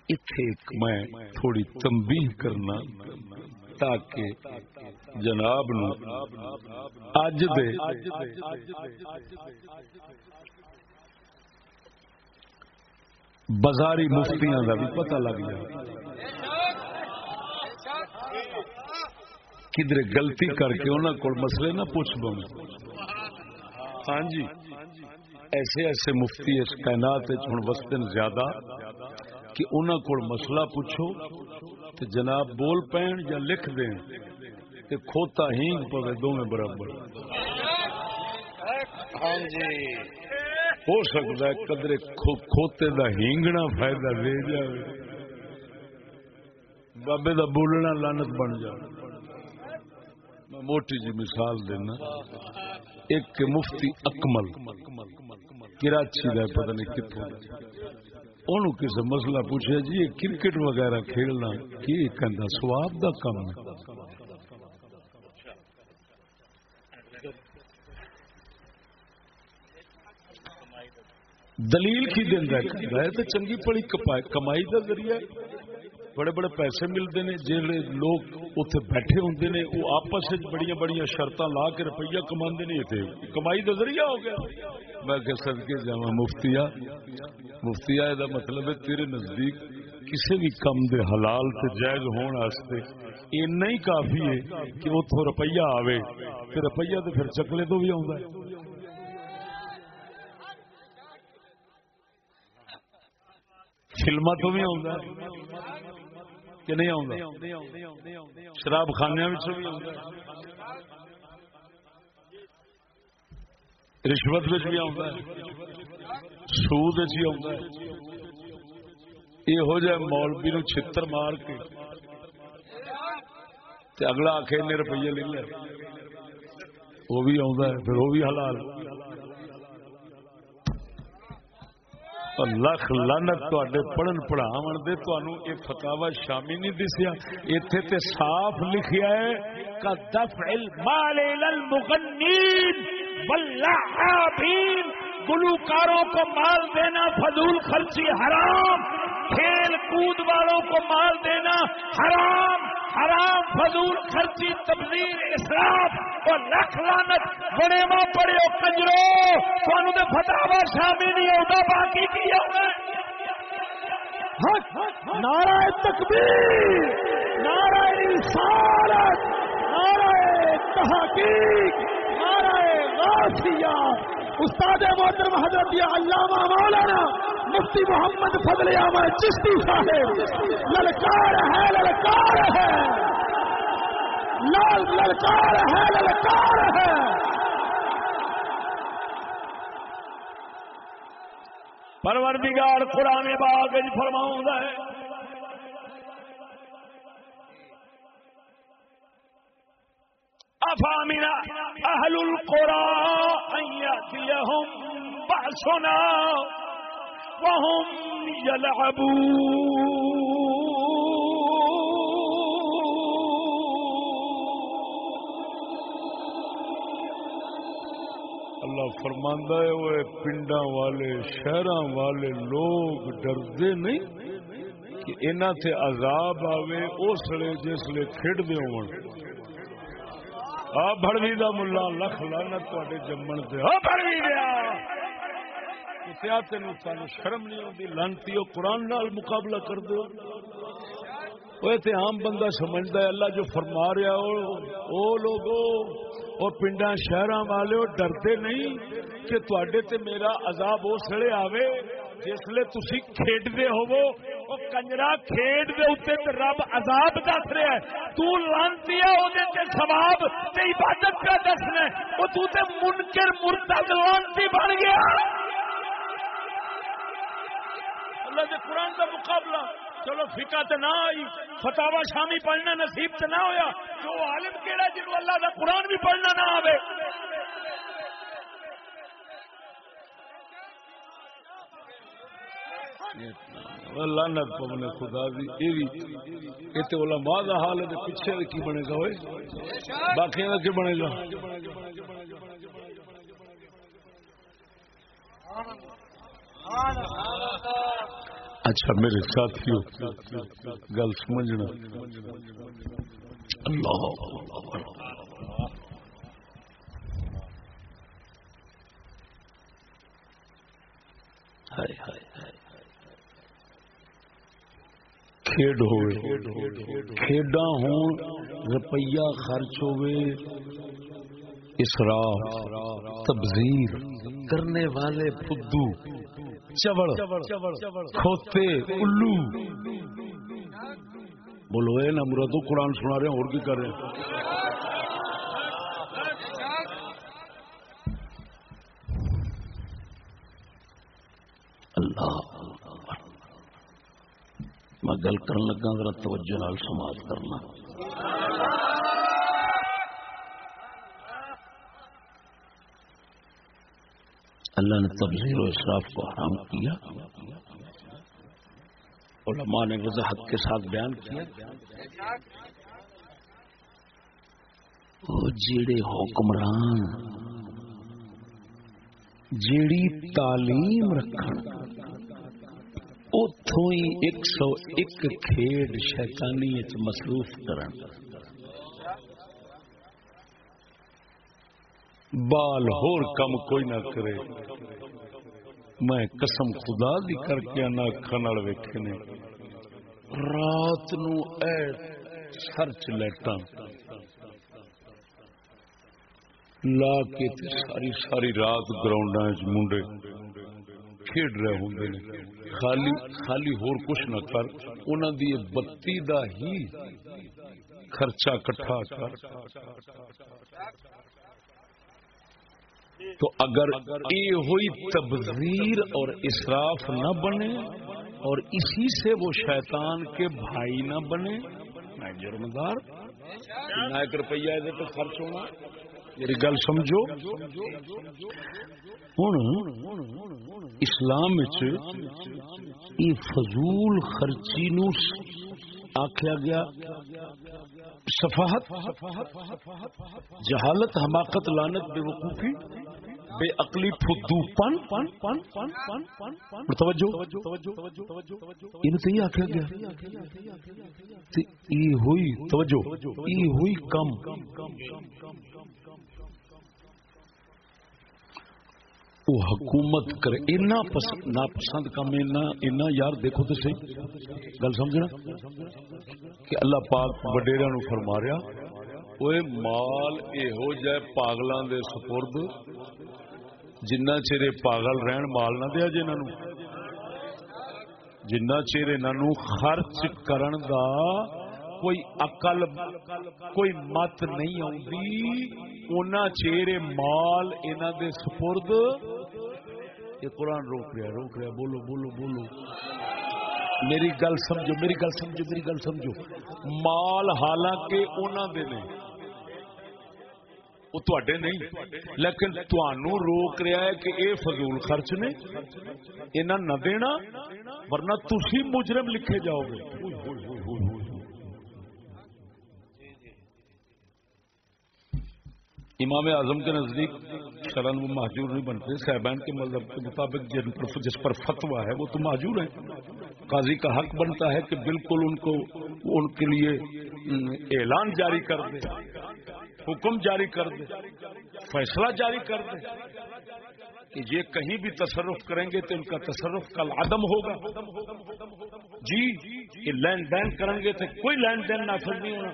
اتے میں تھوڑی تمبی کرنا تاکہ جناب نو اج دے بازاری مفتیاں کا بھی پتہ لگ جائے۔ کدھر گلتی کر کے انہوں کو مسئلے نہ پوچھ دوں ہاں جی ایسے ایسے مفتی اس کائنات ہوں وسطن زیادہ۔ کہ انہوں کو مسئلہ پوچھو تو جناب بول پین یا لکھ دیں تے کھوتا ہینگ پوے دونوں برابر۔ ہاں جی۔ ہو سکتا ہے قدرے کھو- کھوتے دا ہینگنا فائدہ دے جائے بابے دا بولنا لانت بن جائے میں موٹی جی مثال دینا۔ ایک کہ مفتی اکمل کراچی دا پتہ نہیں کتوں انہوں کسی مسئلہ پوچھا جی یہ کرکٹ وغیرہ کھیلنا کی کہندا؟ سواب دا کم ہے۔ دلیل کی دن ہے۔ تو چنگی پڑی کمائی کا ذریعہ۔ بڑے بڑے پیسے ملتے ہیں جہے لوگ اتنے بیٹھے ہوں نے وہ آپس بڑی بڑی شرط لا کے روپیہ کما کمائی کا ذریعہ ہو گیا۔ میں کہ سدکے جا مفتی مفتی یہ مطلب ہے تیرے نزدیک کسی بھی کم دے حلال تے جائز ہون واسطے ہی کافی ہے کہ اتو روپیہ آوے تو روپیہ تو پھر چکلے تو بھی آ فلم فلما تو بھی آتا کہ نہیں آؤں گا؟ شراب خانے رشوت بھی آؤں گا۔ سود بھی آؤں گا۔ یہو جہ مولوی نو چھتر مار کے تے اگلا آخ روپیے لے لیا۔ وہ بھی آتا پھر وہ بھی حلال۔ لکھ لانت تے پڑھن پڑھاو دے تنوع یہ فتاوا شامی نہیں دسیا۔ اتے تے صاف لکھیا ہے کا دفع المال واللعابین گلوکاروں کو مال دینا، فضول خرچی حرام۔ کھیل کود والوں کو مال دینا حرام۔ حرام، فضول خرچی تبدیل اسراف اور لکھ لانت بڑے ماں پڑے ہو کنجرو تھانوں تے فتاوا شامی نہیں ہوتا باقی کی نعرہ تکبیر نعرہ رسالت نعرہ تحقیق نعرہ غاسیہ استاد محترم حضرت علامہ مولانا مفتی محمد فضل احمد چشتی صاحب للکار ہے للکار ہے لال للکار ہے للکار ہے پروردگار قرآن باغ فرماؤں ہے افامنا اہل القرآن ان ياتيهم وهم يلعبون فرماندہ ہے وہ پنڈا والے شہر والے لوگ ڈردے نہیں کہ انہاں تے عذاب آوے اس لیے جس لیے کھیڈتے ہون۔ آ بڑوی دا ملا لکھ لانت تے جمن سے آ بڑوی دیا! کتیا تینوں تانوں شرم نہیں آتی لانتی قرآن نال مقابلہ کر دو وہ تے عام بندہ سمجھتا ہے، اللہ جو فرما رہا او لوگو اور پنڈا شہر والے ڈرتے نہیں کہ تے تے میرا عذاب اس ویلے آوے جسے تھی کھیڈتے ہوو وہ کنجرا کھیڈ دے اتنے تے رب عذاب دس رہا ہے۔ تو لانتی ہے وہ سواب تے عبادت کا دسنا ہے۔ وہ تو تے منکر مرتد لانتی بن گیا۔ اللہ دے قرآن کا مقابلہ چلو فکا تو نہ آئی فتوا شامی پڑھنا نصیب تو نہ ہویا جو عالم کہڑا جنوب اللہ کا قرآن بھی پڑھنا نہ آئے لانت پونے خدا دی یہ بھی یہ تو علماء دا حال ہے پیچھے کی بنے گا ہوئے باقی کا کی بنے گا اچھا میرے ساتھیوں گل سمجھنا۔ اللہ کھیڈ ہوئے۔ کھیڈا ہون روپیہ خرچ ہوئے۔ اسراف، تبذیر کرنے والے فدو چوڑ کھوتے، الو۔ بولو، اے نمرہ تو قرآن سنا رہے ہیں، اور کی کر رہے ہیں؟ اللہ میں گل کرن لگا، ذرا توجہ نال سماج کرنا۔ اللہ نے تبزیر و اسراف کو حرام کیا علماء نے وضاحت کے ساتھ بیان کیا وہ جڑے حکمران، جیڑی تعلیم رکھن اتوں ہی ایک سو ایک کھیڈ شیطانی مصروف کرن۔ بال ہور کم کوئی نہ کرے۔ میں قسم خدا دی کر کے نہ کھنڑ ویکھے نے رات نو اے سرچ لیٹاں لا کے ساری ساری رات گراؤنڈاں وچ منڈے کھیڈ رہے ہوندے نے خالی خالی ہور کچھ نہ کر، انہاں دی بتی دا ہی خرچہ کٹھا کر۔ تو اگر یہ ہوئی تبذیر اور اسراف نہ بنے اور اسی سے وہ شیطان کے بھائی نہ بنے۔ میں جرمدار جی ایک روپیہ تو خرچ ہونا۔ میری گل سمجھو۔ ہوں اسلام فضول خرچی نو آخیا گیا صفحت جہالت، حماقت لانت بے وقوفی، بے عقلی فدو پن پن پن پن پن پن پن توجہ ان سے ہی آخیا گیا یہ ہوئی، توجہ، یہ ہوئی کم۔ وہ حکومت کرے۔ اینا ناپسند کام اینا اینا یار دیکھو تو صحیح۔ گل سمجھنا؟ کہ اللہ پاک وڈیرا نو فرما رہا۔ وہ مال یہو جائے پاگلوں دے سپرد، جنہ چیر پاگل رہن، مال نہ دیا جی انہوں جنہ چیر انہوں خرچ کرن دا کوئی اقل کوئی مت نہیں آ چیر مال انہ دے سپرد یہ قرآن روک رہا روک رہا بولو بولو بولو۔ میری گل سمجھو، میری گل سمجھو، میری گل سمجھو۔ مال حالانکہ انہوں دے نہیں وہ تے نہیں، لیکن تنوع روک رہا ہے کہ اے فضول خرچ نے انہیں نہ دینا، ورنہ تھی مجرم لکھے جاؤ گے۔ امام اعظم کے نزدیک شرن وہ معجور نہیں بنتے، صاحبان کے مذہب کے مطابق جن پر جس پر فتوا ہے، وہ تو معجور ہے قاضی کا حق بنتا ہے کہ بالکل ان کو ان کے لیے اعلان جاری کر دے، حکم جاری کر دے، فیصلہ جاری کر دے کہ یہ کہیں بھی تصرف کریں گے تو ان کا تصرف کل عدم ہوگا۔ جی یہ لین دین کریں گے تو کوئی لین دین نافذ نہیں ہونا۔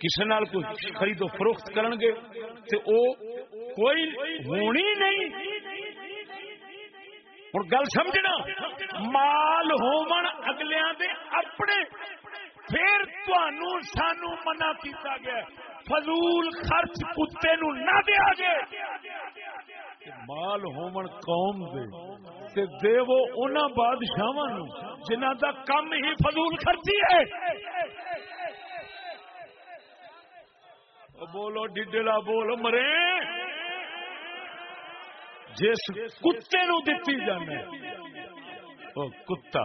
کسی نال کوئی خرید و فروخت کرن گے تے او کوئی ہونی نہیں۔ ہوں گل سمجھنا، مال ہومن اگلیاں دے اپنے، پھر تنوع سانو منع کیتا گیا۔ فضول خرچ کتے نو نہ دیا گیا۔ مال ہومن قوم دے۔ تے دے وہ انہاں بادشاہاں نو جنہاں دا کم ہی فضول خرچی ہے۔ بولو ڈڈلا بول مرے جس کتے نو دتی جانا کتا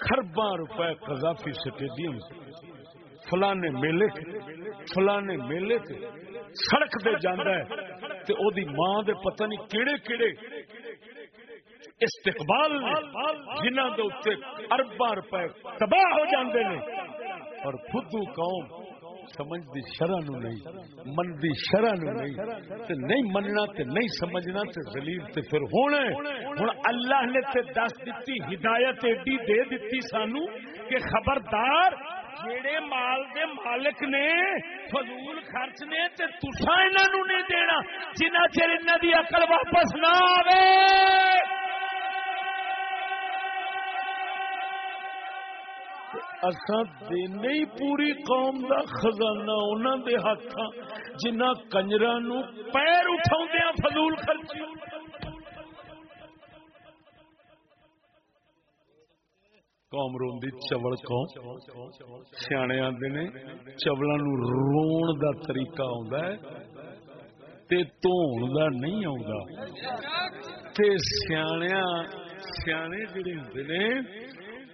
خربا روپے قذافی سٹیڈیم فلانے میلے فلانے میلے تے سڑک دے جانا ہے تے او دی ماں دے پتہ نہیں کیڑے کیڑے استقبال جنہ دے اتنے اربا روپے تباہ ہو جاندے نے اور خود قوم سمجھ دی شرح نو نہیں من دی شرح نو نہیں۔ تے نہیں مننا تے نہیں سمجھنا تے ذلیل تے پھر ہونا ہن اللہ نے تے دس دتی، ہدایت ایڈی دے دتی سانو کہ خبردار، جیڑے مال دے مالک نے فضول خرچ نے تے تساں انہاں نو نہیں دینا، جنہ چر انہاں دی عقل واپس نہ آوے۔ دینے ہی پوری قوم دا خزانہ دے ہاتھ جنہ کنجرا نو پیر اٹھا فضول خرچی۔ قوم روندی چول قوم سیانے آندے نے، چولاں نو رون دا طریقہ ہوندا ہے تے دا نہیں آوندا۔ تے سیانیاں سیانے جڑے ہوندے نے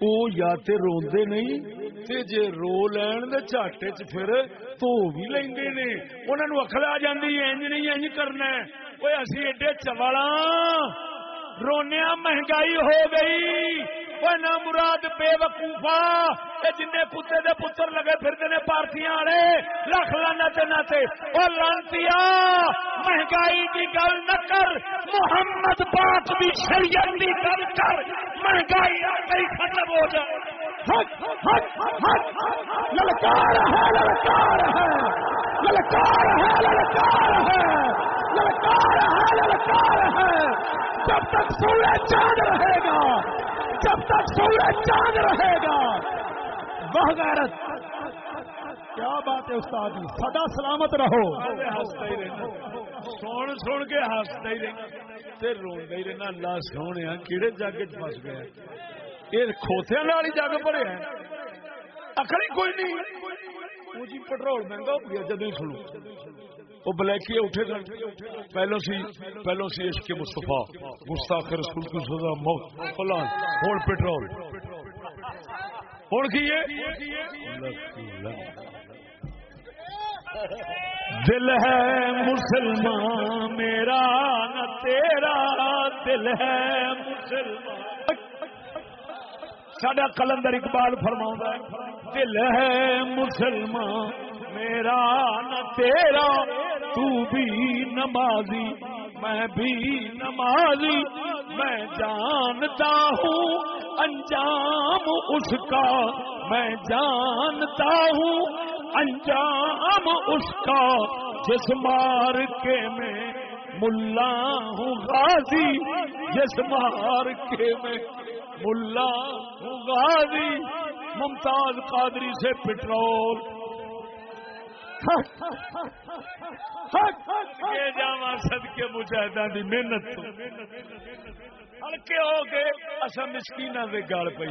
او یا تے روندے نہیں تے جے رو لین دے جھاٹے چ پھر تو بھی لیندے نے انہاں نو اکھل آ جاندی ہے انج نہیں انج کرنا ہے اوے اسی ایڈے چوالاں رونیاں مہنگائی ہو گئی وہ نہ مراد بے وقوفا جن کتے دے پتر لگے پھرتے نے پارٹیاں والے لکھ لانا چنا وہ لانتی مہنگائی کی گل نہ کر، محمد پاک بھی شریعت کی گل کر، مہنگائی آئی ختم ہو جائے۔ للکار ہے للکار ہے للکار ہے للکار ہے للکار ہے للکار ہے۔ جب تک سورج چاند رہے گا جب تک سورج چاند رہے گا وہ غیرت کیا بات ہے استاد جی؟ سدا سلامت رہو۔ سن سن کے ہستا ہی رہنا۔ روا ہی رہنا۔ اللہ سونے ہاں، کہڑے جگ چس گیا یہ کھوتیا نال جگ بھرے اکڑی کوئی نہیں۔ جی پٹرول مہنگا ہو گیا جدو سنو۔ وہ بلیکی اٹھے سن پہلو سی پہلو سی عشق مصطفیٰ، گستاخ رسول کی سزا، موت، فلان ہوں پیٹرول۔ ہوں کی دل ہے مسلمان، میرا نہ تیرا، دل ہے مسلمان۔ سڈا کلندر اقبال فرما دل ہے مسلمان۔ میرا نہ تیرا، تو بھی نمازی، میں بھی نمازی، میں جانتا ہوں انجام اس کا، میں جانتا ہوں انجام اس کا، جس مار کے میں ملا ہوں غازی، جس مار کے میں ملا ہوں غازی، ممتاز قادری سے پٹرول سد کے مجاہدہ دی محنت ہلکے ہو کے اصا مسکین کے گل پہ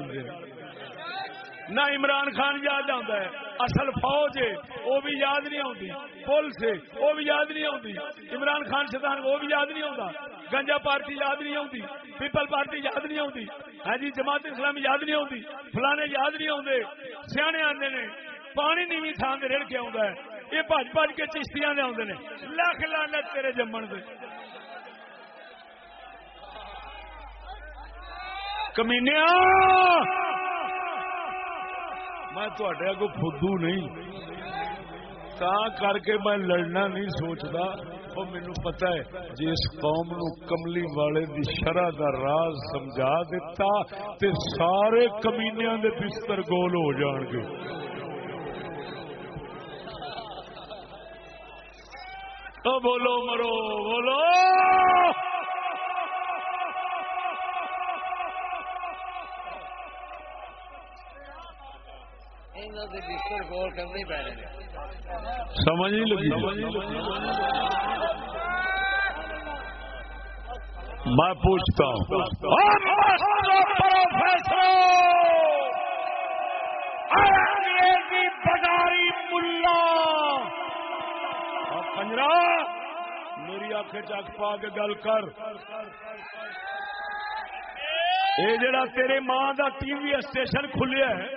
نہ عمران خان یاد آتا ہے اصل فوج ہے وہ بھی یاد نہیں آتی پولیس ہے وہ بھی یاد نہیں آتی عمران خان شدان وہ بھی یاد نہیں آتا گنجا پارٹی یاد نہیں آتی پیپل پارٹی یاد نہیں آتی ہاں جی جماعت اسلام یاد نہیں آتی فلانے یاد نہیں آتے سیانے آتے نے پانی نیوی تھان سے رڑ کے آتا ہے یہ بج بج کے چشتیاں دے آتے لکھ لانا تیرے جمن دے۔ کمینیا! میں تھوڑے اگو فدو نہیں۔ تا کر کے میں لڑنا نہیں سوچتا وہ مینو پتا ہے، جس قوم نو کملی والے دی شرح دا راز سمجھا دیتا تے سارے کمینیاں دے بستر گول ہو جان گے۔ تو بولو مرو بولو۔ سمجھ نہیں لگی۔ میں پوچھتا ہوں۔ بازاری ملا۔ کنجرا میری آخ چک پا کے گل کر۔ یہ جڑا تیرے ماں دا ٹی وی اسٹیشن کھلیا ہے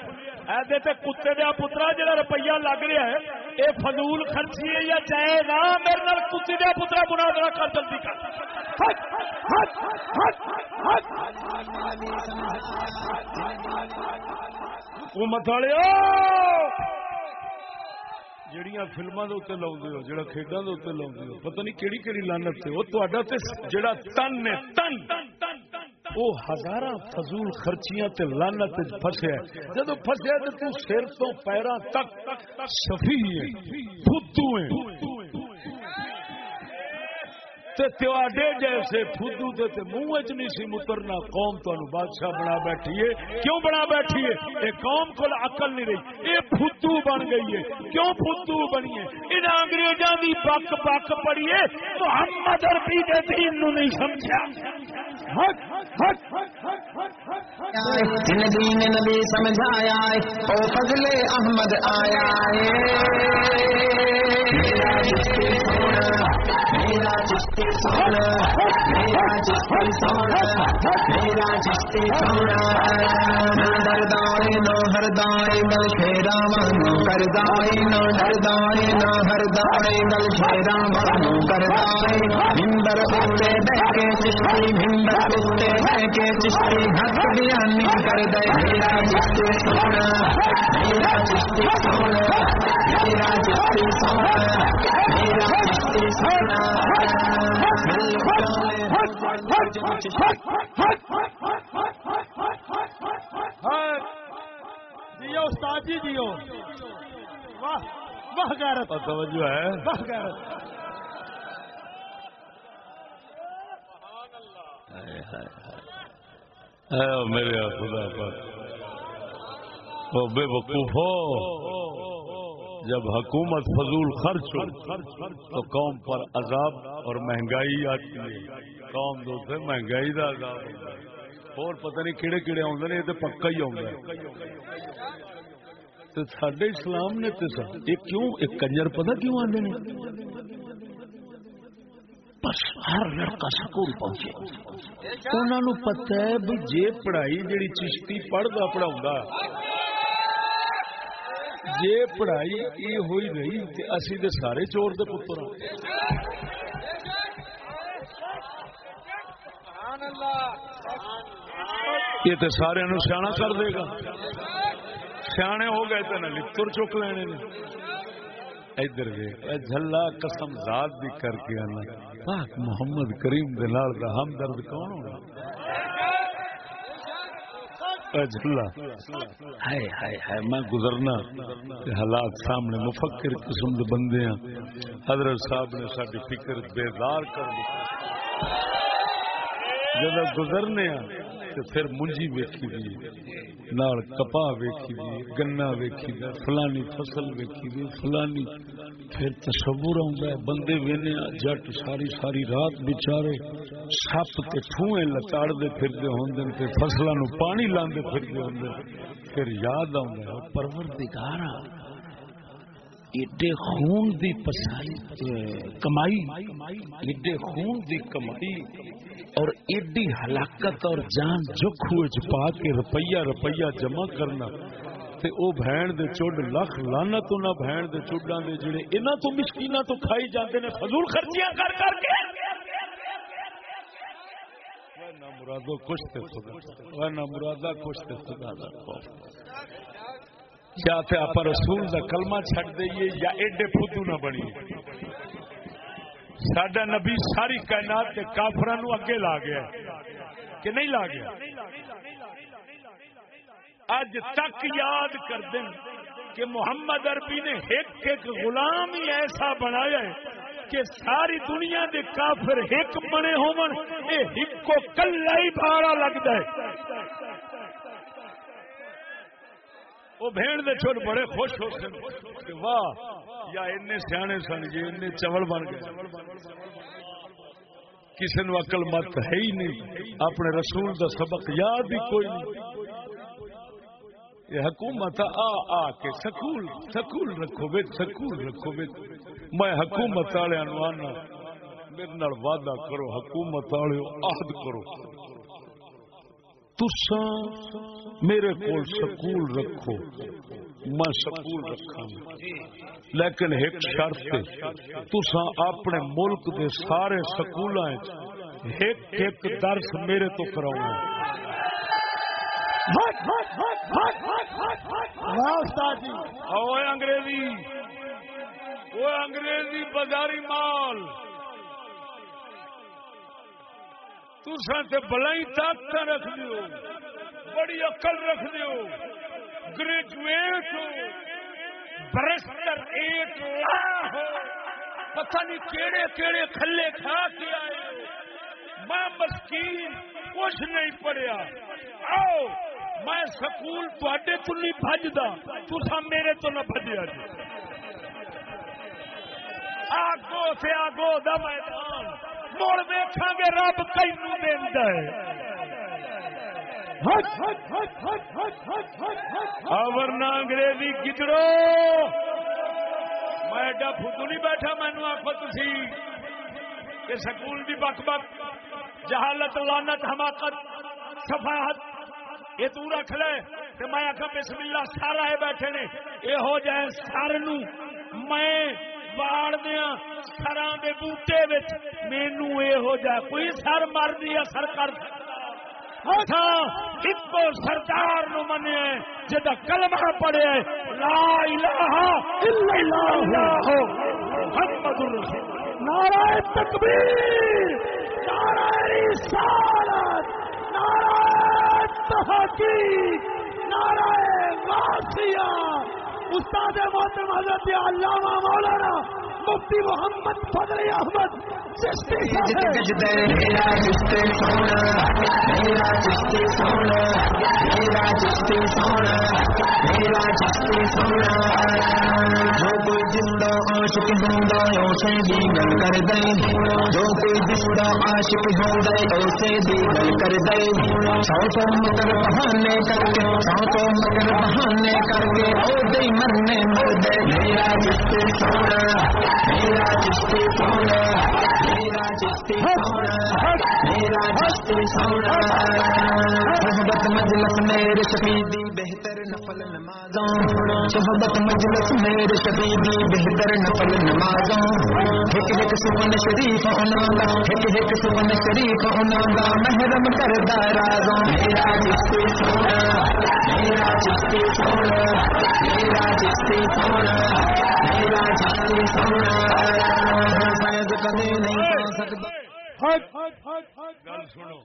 ایسے تے کتے دیا پترا جڑا روپیہ لگ رہا ہے یہ فضول خرچی ہے یا چاہے نہ، میرے نال کتے دیا پترا بنا دینا کر جلدی کر۔ حکومت والے جہیا فلما لاؤ ہو جہاں کھیڈا لاؤ ہو پتہ نہیں کہڑی کہڑی لانت وہ جڑا تن ہے تن وہ ہزار فضول خرچیاں تے لانت فسیا جب فسیا تو سر تو پیروں تک سفی ہے فدو ہے تے جیسے فدو تے منہ چ نہیں سی مترنا، قوم تمہیں بادشاہ بنا بیٹھی ہے۔ کیوں بنا بیٹھی ہے؟ یہ قوم کو عقل نہیں رہی۔ یہ فدو بن گئی ہے۔ کیوں فدو بنی ہے؟ ان انگریزوں کی پک پک پڑی ہے۔ محمد عربی دے دین نو نہیں سمجھا۔ زندگی میں نبی سمجھایا او فضل احمد آیا میرا چشتی سونا، میرا چشتی سونا، میرا چشتی سونا نہ ڈردائے نہ ہر دائے گل شیرا مانو کر دائے نہ ڈردائے نہ ہر دائے گل شیرا مانو کر دائے ممبر کتے بہ کے چشتی ممبر کتے بہ کے چشتی حق بیانی کر دے۔ میرا چشتی سونا میرا چشتی سونا میرا چشتی سونا میرا چشتی سونا۔ جیو استاد جی جیو۔ واہ واہ غیرت۔ توجہ ہے۔ واہ غیرت ہائے ہائے ہائے۔ میرے خدا پر تو بے وقوف ہو۔ جب حکومت فضول خرچ ہو، تو قوم پر عذاب اور مہنگائی آتی ہے۔ قوم دو سے مہنگائی دا عذاب اور پتہ نہیں کہڑے کہڑے آدھے نے، یہ تو پکا ہی آدھا سڈے اسلام نے تو یہ کیوں، ایک کنجر پتہ کیوں آدھے بس ہر لڑکا سکول پہنچے۔ انہوں نے پتا ہے بھی جے پڑھائی جڑی چشتی پڑھتا پڑھا جی پڑھائی یہ ہوئی گئی تو اسی دے سارے چور دے پتر ہاں۔ یہ تو سارے سیاح کر دے گا۔ سیانے ہو گئے تو نہ لڑ چک لینے ادھر جھلا قسم ذات بھی کر کے آنا۔ پاک محمد کریم دے لال دا ہمدرد کون ہونا؟ میں گزرنا حالات سامنے مفکر قسم کے بندے ہاں۔ حضرت صاحب نے ساری فکر بےدار کر دی۔ جب گزرنے ہیں تے پھر منجی ویکھی دی نال کپا ویکھی دی گنا ویکھی دی فلانی فصل ویکھی دی فلانی پھر تصور ہوندا ہے، بندے وینے جٹ ساری ساری رات بیچارے سپ تے ٹھوئے لتاڑ دے پھر دے ہوندے تے فصلاں نو پانی لاندے پھر دے ہوندے پھر یاد آوندا ہے پروردگارا ایڈے خون دی پسائی، کمائی، ایڈے خون دی کمائی، اور ایڈی ہلاکت اور جان جک ہوئے پا کے روپیہ روپیہ جمع کرنا۔ تے او بہن دے چڈ، لکھ لانا تو نہ بہن دے چڈاں دے جڑے انہاں تو مسکیناں تو کھائی جاندے نے۔ فضول خرچیاں کر کر کے۔ وہ مرادو کچھ تے خدا۔ وہ نہ مرادا کچھ تے خدا دا خوف۔ یا تے آپ رسول دا کلمہ چھڈ دئیے یا ایڈے فدو نہ بنیے۔ سڈا نبی ساری کائنات کے کافران اگے لا گیا کہ نہیں لا گیا؟ اج تک یاد کر دیں کہ محمد عربی نے ایک ایک غلام ہی ایسا بنایا ہے کہ ساری دنیا دے کافر ایک بنے ہون یہ کلا ہی بھاڑا لگتا ہے۔ وہ بھیڑ دے چھوٹ بڑے خوش ہو سن۔ کہ واہ، یا این سیانے سن جی این چول بن گئے۔ کسی نو عقل مت ہے ہی نہیں۔ اپنے رسول دا سبق یاد ہی کوئی نہیں۔ یہ حکومت آ آ کے سکول سکول رکھو بے، سکول رکھو بے۔ میں حکومت والے آنا۔ میرے وعدہ کرو، حکومت والے عہد کرو۔ تسا میرے کو سکول رکھو میں سکول رکھا لیکن ایک شرط تسا اپنے ملک دے سارے سکول ایک ایک درس میرے تو کراؤ اوے انگریزی وہ انگریزی بازاری مال۔ تسا تے بلائی طاقت رکھ دیو۔ بڑی عقل رکھ دیو۔ Graduate who. برسٹر ایٹ لا ہو۔ پتہ نہیں کیڑے کیڑے کھلے کھا کے آئے میں مسکین، کچھ نہیں پڑھیا۔ آؤ، میں سکول تے تو نہیں بجدا تسا میرے تو نہ بجیا جی۔ آگو سے آگو دا میدان۔ مڑ دیکھا گے رب تینو دینا ہے ورنہ انگریزی گجڑو میں ایڈا فدو نہیں بیٹھا مینو آخو تھی کہ سکول بھی بک بک جہالت لانت حماقت سفاحت یہ تو رکھ لے۔ کہ میں آخا بسم اللہ، سارا ہے بیٹھے نے۔ یہ ہو جائے سر میں باڑ دیا سر کے بوٹے مینو یہ ہو جائے کوئی سر مر دیا سر کر ایک ہاں، سردار نو منیا جا کلمہ پڑے لا الہ الا اللہ، محمد رسول۔ نعرہ تکبیر، نعرہ رسالت، نعرہ تحقیق، نعرہ غاسیہ استاد محترم حضرت علامہ مولانا مفتی محمد فضل احمد چشتی گجدے میرا چشتی سونا میرا چشتی سونا میرا چشتی سونا میرا چشتی سونا۔ جو کوئی زندہ عاشق ہوگا اسے بھی گل کر دے جو کوئی زندہ عاشق ہوگا اسے بھی گل کر سو مگر بہانے کر کے سو مگر بہانے کر کے او دے مرنے مر میرا چشتی سونا میرا چشتی سونا میرا چشتی سونا میرا چشتی سونا صحبت مجلس میرے شفیدی بہتر نفل نمازوں صحبت مجلس میرے شفیدی بہتر نفل نمازوں ایک ایک سبن شریف ہونا گا ایک ایک سبن شریف ہونا گا محرم کردہ رازوں میرا چشتی سونا میرا چشتی سونا میرا سونا میرا سونا فیض کبھی نہیں کر سکتا گل سنو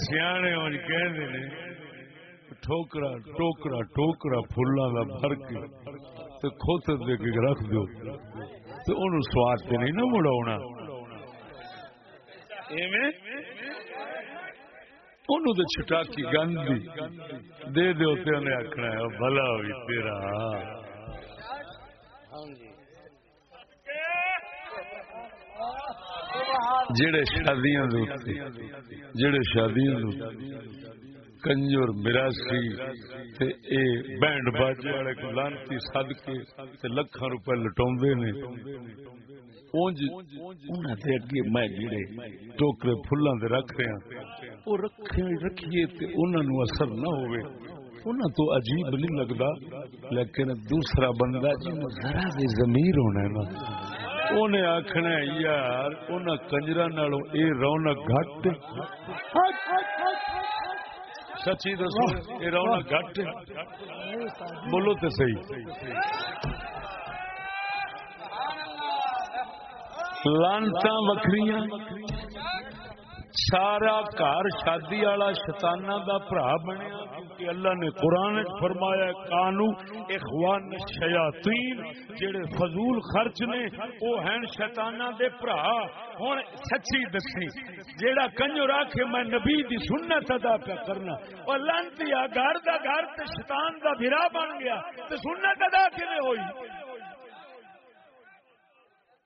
سیانے ہوں کہندے نے ٹھوکرا ٹوکرا ٹوکرا فلاں دا بھر کے تے دے کے رکھ دو تے اونوں سواد تے نہیں نہ مڑاونا ایویں اونوں تے چھٹاکی گندی دے دیو تے انہیں آکھنا ہے بھلا ہوئی تیرا۔ جڑے شادیاں دے اوتے جڑے شادیاں دے اوتے کنجر مراسی تے اے بینڈ باجے والے کو لانتی سد کے تے لکھاں روپے لٹاوندے نے۔ اونج انہاں دے اگے میں جڑے ٹوکرے پھلاں دے رکھ رہے ہیں او رکھے رکھیے تے انہاں نو اثر نہ ہوئے انہاں تو عجیب نہیں لگدا، لیکن دوسرا بندہ جی ذرا بھی ضمیر ہونا ہے نا۔ انہیں آخنا یار ان کنجر اے رونق گھٹ۔ سچی دسو یہ رونق گھٹ۔ بولو تو صحیح۔ لانتا وکری سارا گھر شادی والا شتانہ دا برا بنیا، کیونکہ اللہ نے قرآن فرمایا کانو اخوان شیاطین، جڑے فضول خرچ نے، وہ ہیں شیطانہ دے برا ہوں سچی دسی، جیڑا کنجو راکھے میں نبی دی سنت ادا پہ کرنا۔ اور لانتی گھر دا گھر تے شیطان دا بھرا بن گیا۔ تے سنت ادا کیویں ہوئی؟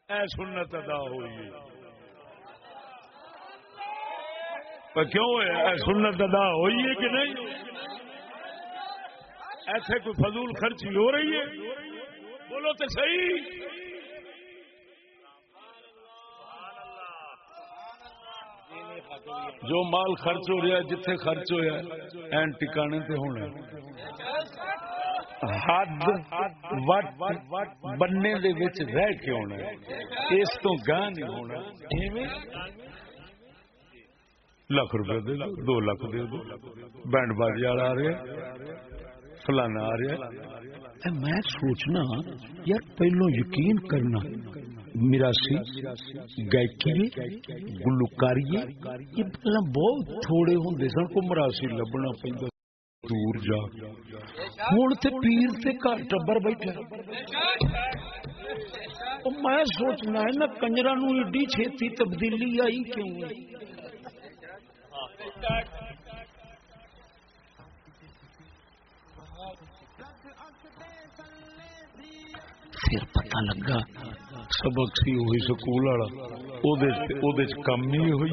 اے سنت ادا ہوئی کیوں ہے؟ سنت ادا ہوئی ہے کہ نہیں؟ ایسے کوئی فضول خرچی ہو رہی ہے؟ بولو تو صحیح۔ جو مال خرچ ہو رہا ہے، جتھے خرچ ہوا این ٹکانے تے ہونا حد وٹ بننے دے وچ رہ کے ہونا اس تو گاہ نہیں ہونا۔ لاکھ روپے دے دو لاکھ دے دو۔ بینڈ بازی والا آ رہا فلانا آ رہا میں سوچنا یار پہلو یقین کرنا۔ میراسی گائکی گلوکاری یہ پہلے بہت تھوڑے ہوں سن کو مراسی لبنا پہ دور جا۔ ہوں تے پیر تے گھر ٹبر بیٹھا میں سوچنا ہے نا کنجرا نو ایڈی چھتی تبدیلی آئی کیوں پھر پتہ لگا سبق سی ہوئی سکول والا۔ کم ہی ہوئی۔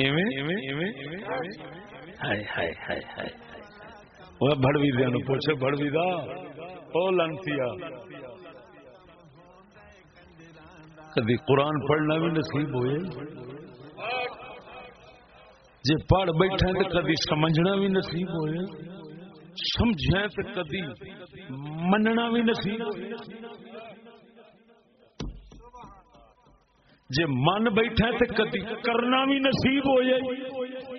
ایویں؟ وہ بڑوی دیا پوچھے بڑوی دا او لانتیا کدی قرآن پڑھنا بھی نصیب ہوئے؟ جے پڑھ بیٹھے تو کدی سمجھنا بھی نصیب ہوئے؟ سمجھے تو کدی مننا بھی نصیب ہوئے؟ جے من بیٹھا تو کدی کرنا بھی نصیب ہو جائے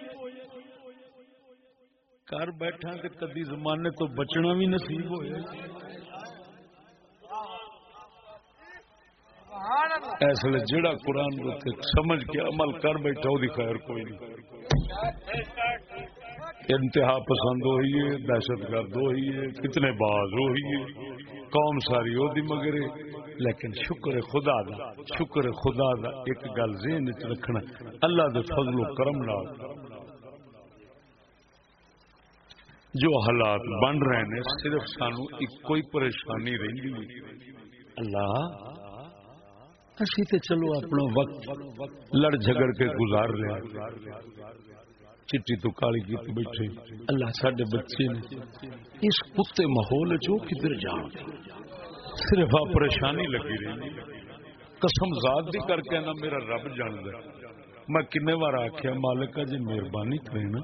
کر بیٹھا تو کدی زمانے تو بچنا بھی نصیب ہو جائے اس لیے جڑا قرآن سمجھ کے عمل کر بیٹھا وہ خیر کوئی نہیں۔ انتہا پسند ہوئی ہے، دہشت گرد ہوئی ہے، کتنے باز ہوئی ہے، قوم ساری وہ مگر لیکن شکر خدا دا، شکر خدا دا ایک گل ذہن رکھنا، اللہ دے فضل و کرم نال۔ جو حالات بن رہے ہیں، صرف سانو ایک کوئی پریشانی رہی اللہ، اسی تے چلو اپنا وقت لڑ جھگڑ کے گزار رہے چٹی تو کالی کی تو بیٹھے۔ اللہ ساڈے بچے نے اس کتے ماحول چو کدھر جان صرف آ پریشانی لگی رہی۔ قسم ذات بھی کر کے نا میرا رب جان دے میں کنے بار آخیا مالکا جی مہربانی کرے نا۔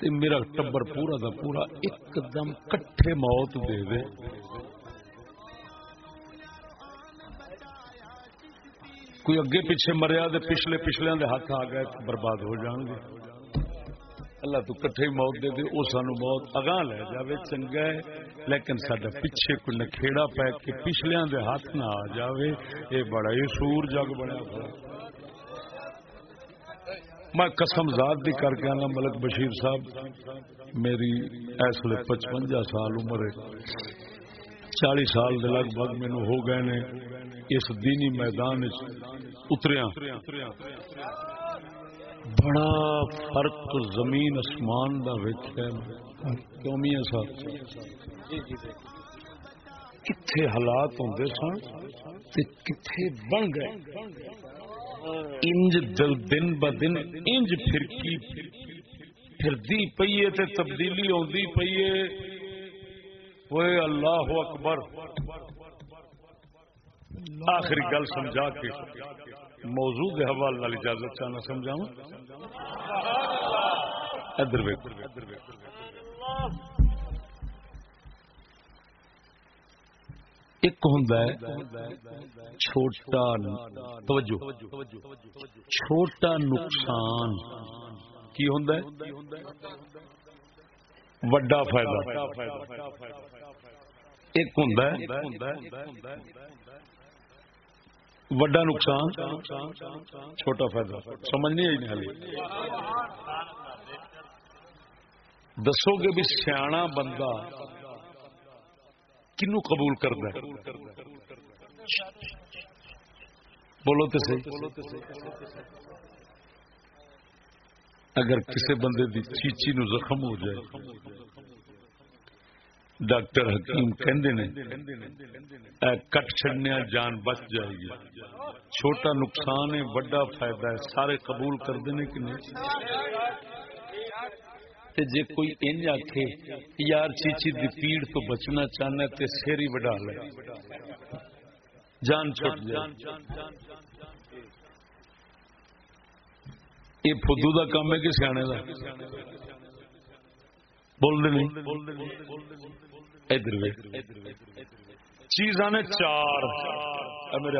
تے میرا ٹبر پورا دا پورا ایک دم کٹھے موت دے دے۔ کوئی اگے پیچھے مریا دے پچھلے پچھلے دے ہاتھ آ گئے برباد ہو جان گے۔ اللہ تو کٹھے موت دے دے وہ سانو موت اگاں لے جاوے، چنگا ہے۔ لیکن سڈا پیچھے کوئی نکھےڑا پی کے پچھلے دے ہاتھ نہ آ جاوے یہ بڑا ہی سور جگ بنیا۔ ہوا میں قسم ذات بھی کر کے آنا، ملک بشیر صاحب، میری اس لیے پچپنجا سال عمر ہے۔ چالی سال دے لگ بھگ مینو ہو گئے نے۔ اس دینی میدان اتریا۔ بڑا فرق زمین آسمان کا ویچ کیوں میاں صاحب؟ کتنے حالات ہوتے سن کتنے بن گئے؟ انج دل دن ب دن، انج پھرکی پھردی پیے تے تبدیلی آدھی پیے وہ اللہ اکبر۔ آخری گل سمجھا کے موضوع کے حوالے والی اجازت چاہنا سمجھاؤں ادھر ایک ہوں چھوٹا توجہ، چھوٹا نقصان کی ہوں وڈا فائدہ۔ ایک ہوں وڈا نقصان، چھوٹا فائدہ۔ سمجھ نہیں آئی نہیں دسو گے بھی سیاح بندہ کنو قبول کرتا بولو تو صحیح۔ اگر کسی بندے دی چیچی نو زخم ہو جائے، ڈاکٹر حکیم کہندے نے کٹ چڑنے جان بچ جائے گی۔ چھوٹا نقصان ہے بڑا فائدہ ہے، سارے قبول کر دینے کہ نہیں؟ تے جے کوئی انج آکھے یار چیچی دی پیڑ تو بچنا چاہنا تے سیری وڈا لے۔ جان چھوٹ جائے۔ یہ فدو دا کام ہے کہ سیانے دا؟ بول دے نہیں۔ ادھر چیزاں نے چار۔ میرے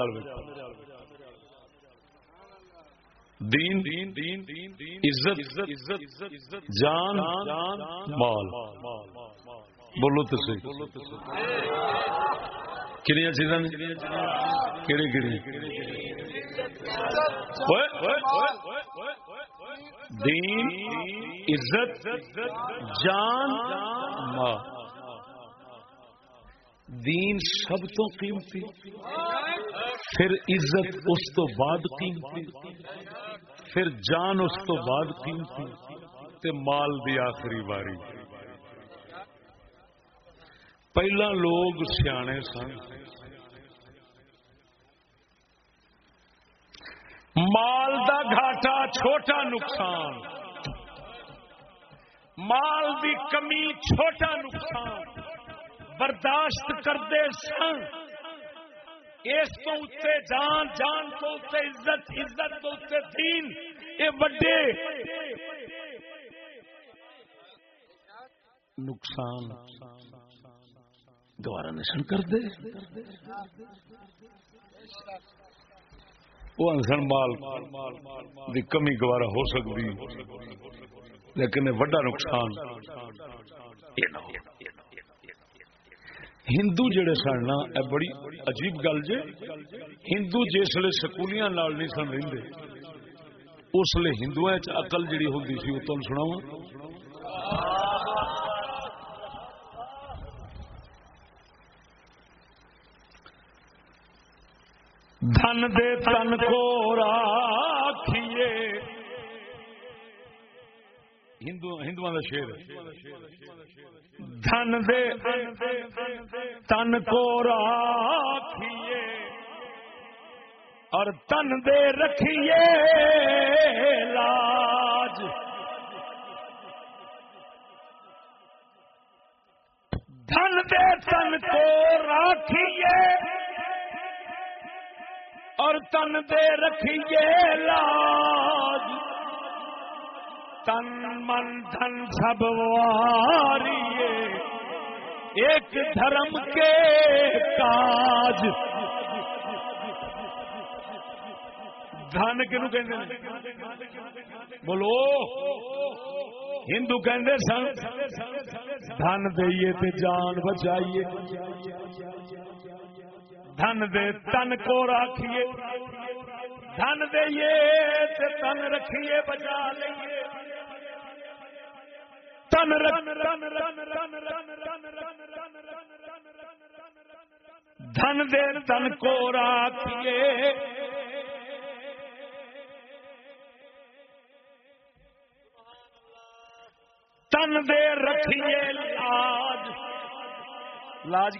دین، عزت، جان، مال۔ بولو تو صحیح۔ کنیا چیزاں کہڑی کہڑی دین، عزت، جان، مال۔ دین سب تو قیمتی، پھر عزت اس تو بعد قیمتی، پھر جان اس تو بعد قیمتی، تے مال دی آخری باری پہلا لوگ سیانے سن۔ مال دا گھاٹا چھوٹا نقصان۔ مال دی کمی چھوٹا نقصان۔ برداشت کرتے سن۔ اس تو اتنے جان جان تو اتنے عزت عزت تو اتنے دین۔ یہ بڑے نقصان دوبارہ نشن کر دے وہ انسان مال دی کمی گوارا ہو سکتی لیکن یہ وڈا نقصان۔ یہ نہ ہو ہندو جڑے سن نا، اے بڑی عجیب گل جے۔ ہندو جسے سکولیاں نال نہیں سن رہندے، اس لیے ہندو اقل جڑی ہوندی سی، وہ تم سناواں۔ دھن دے تن کو راکھیے ہندو ہندو کا شیر دھن دے تن کو راکھیے اور تن دے رکھیے لاج۔ دھن دے تن کو راکھیے اور تن دے رکھیے لاج۔ تن من دھن سب واریے ایک دھرم کے کاج دھن کنو کہ بولو ہندو کہندے سن دھن دئیے تے جان بچائیے دھن دے تن کو راکھیے دھن دئیے تے تن رکھیے بچا لئیے تن دھن دے تن کو راکھیے تن دے رکھیے لاج۔ لاج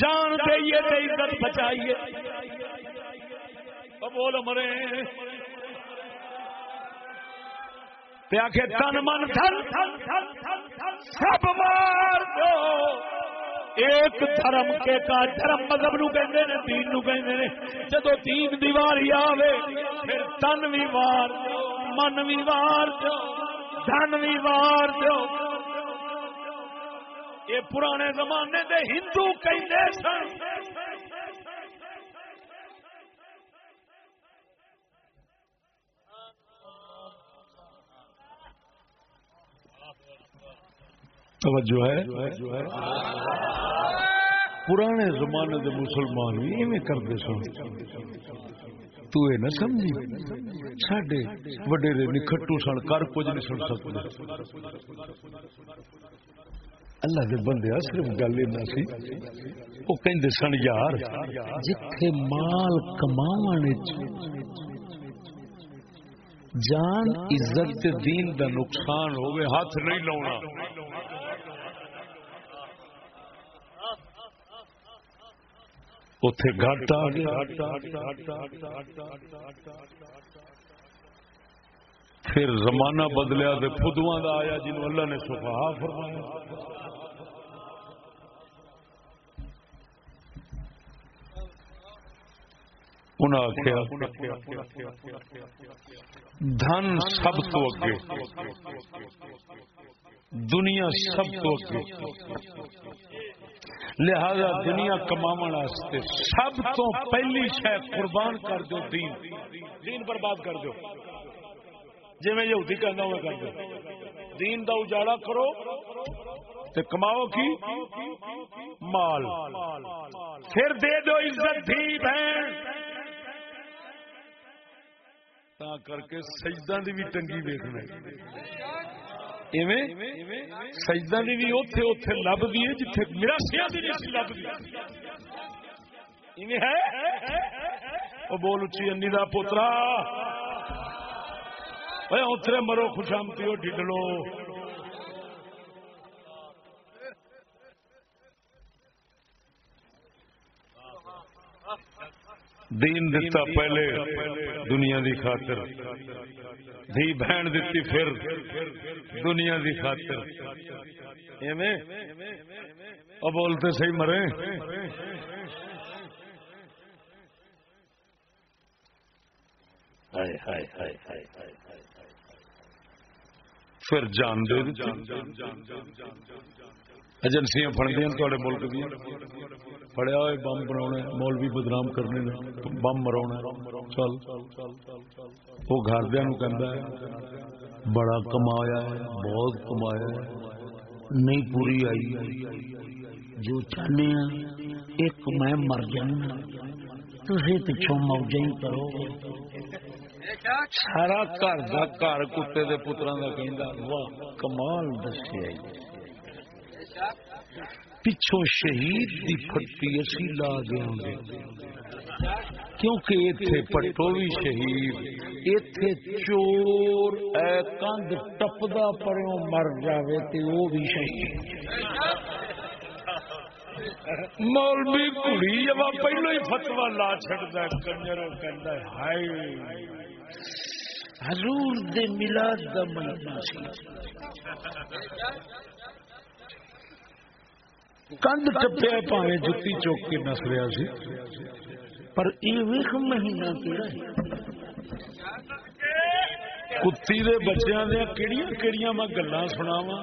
جان دئیے تے عزت بچائیے۔ بول مرے پیا آخے تن من دھن، سب مار دو۔ ایک دھرم کے کا دھرم مذہب نو کہندے نے، دین نو کہندے نے۔ جدو دین دیواری آوے، پھر تن بھی وار دو، من بھی وار دو، دھن بھی وار دو۔ یہ پرانے زمانے دے ہندو کہندے سن۔ توجہ ہے؟ پرانے زمانے دے مسلمان بھی ایویں کرتے سن۔ تو یہ نہ سمجھی سڈے وڈیرے نکھٹو سن، کر کچھ نہیں سن سکتے۔ اللہ دے بندے صرف گل اینا سی۔ وہ کہندے سن، یار، جتھے مال کماون جان، عزت، دین دا نقصان ہوئے ہاتھ نہیں لاؤنا۔ اتے گھٹ پھر زمانہ بدلیا تو فدوا کا آیا جنہوں اللہ نے سفا فرمایا۔ انہیں آخیا دھن سب تو اگے۔ دنیا سب تو اگے۔ لہذا دنیا کما سب تو پہلی شہ قربان کر دو دین۔ دین برباد کر دو۔ جی میں یہودی کہنا ہوں کر دو دین دا اجاڑا کرو تے کماؤ کی؟ مال۔ پھر دے دو عزت دھی بہن۔ تا کر کے سجدہ دی بھی تنگی دیکھنا سجدہ دی بھی اوتھے اوتھے لب دی ہے جتھے میرا سیا دی نہیں لب دی ایویں ہے؟ او بول اچھی انی دا پوترا۔ اے اوتھے مرو خوشامتی ڈڈلو۔ دین دتا پہلے دنیا دی خاطر۔ دھی بہن دیتی پھر دنیا دی خاطر۔ ایویں؟ اب بولتے صحیح مرے؟ ہائے ہائے ہائے ہائے ہائے پھر جان دے۔ ایجنسیاں فڑدیا تے ملک دیا۔ فڑیا ہوئے، بم بنا مولوی بدنام کرنے بم مرا چل۔ وہ گھردیا کہ بڑا کمایا بہت کمایا نہیں پوری آئی۔ جو چاہنے ہاں، ایک میں مر جانا تھی پچھوں موجہ ہی کرو سارا گھر کا گھر کتے کے پترا کا کہ واہ، کمال دسیا پچھوں شہید کی پٹی اسی لا دیا گے کیونکہ اتے پٹو بھی شہید اتے چور اے کند ٹپدا پروں مر جاوے تے وہ بھی شہید۔ مولوی کڑی جب پہلو ہی فتوا لا چڑتا کنجر کہ ہائے۔ حضور دے ملاد دا مہینہ سی کند ٹپیا پاوے جتی چوک کے نس رہا سی پر یہ مہینہ کہڑا کتی دے بچیاں دیا کیڑیاں کیڑیاں میں گلا سناوا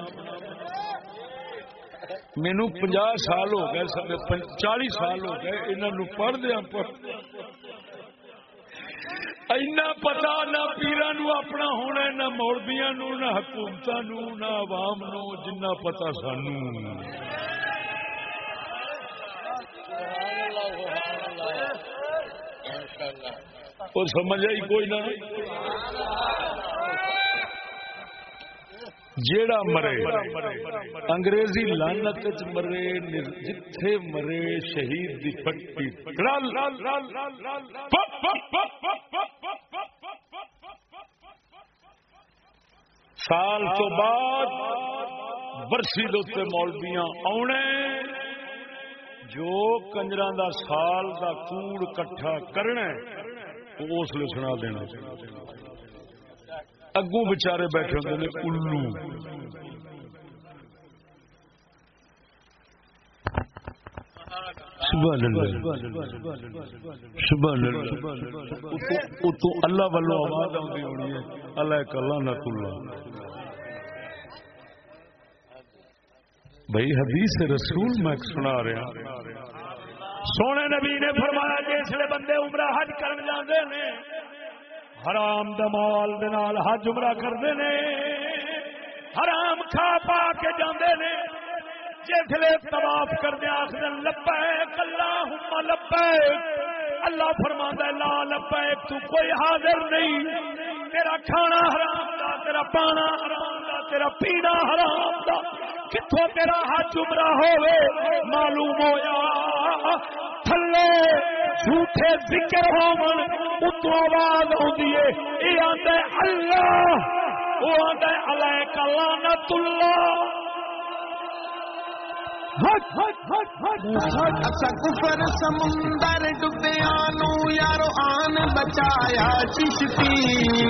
مینو پنجا سال ہو گئے چالی سال ہو گئے انہوں پڑھ دیا اینا پتا نہ پیرا نو اپنا ہونا نہ مولبیاں نو نہ حکومت نو نہ عوام نو جنہ پتا سانو اور سمجھ آئی کوئی نہ جیڑا مرے انگریزی لانت مرے جتھے مرے شہید دی پٹی سال تو بعد برسی دوتے مولبیاں آنے جو کنجر دا سال دا کوڑ کٹھا کرنا اس لیے سنا دینا اگوں بچارے بیٹھے ہوتے ہیں الو اللہ والو آواز آتی ہونی ہے اللہ کلا نہ بھائی حدیث رسول میں سنا رہا سونے نبی نے فرمایا جسے بندے عمرہ حج کر جاندے نے۔ حرام دمال دنال حج عمرہ کرتے نے۔ حرام کھا پا کے جاندے نے۔ جسے طواف کردے آخر لبیک، اللہم لبیک۔ اللہ فرما لا لبیک، تو کوئی حاضر نہیں۔ تیرا کھانا حرام دا، تیرا پانا حرام تیرا پینا حرام دا کتوں تیرا ہاتھ عمرہ ہوئے؟ معلوم ہویا۔ تھلے جھوٹے ذکر ہومن اتو آواز ہوندی ہے۔ یہ آندا ہے اللہ وہ آندا ہے علیک لانت اللہ۔ اچھا کفر سمندر ڈبیا نو یارو آن بچایا چشتی۔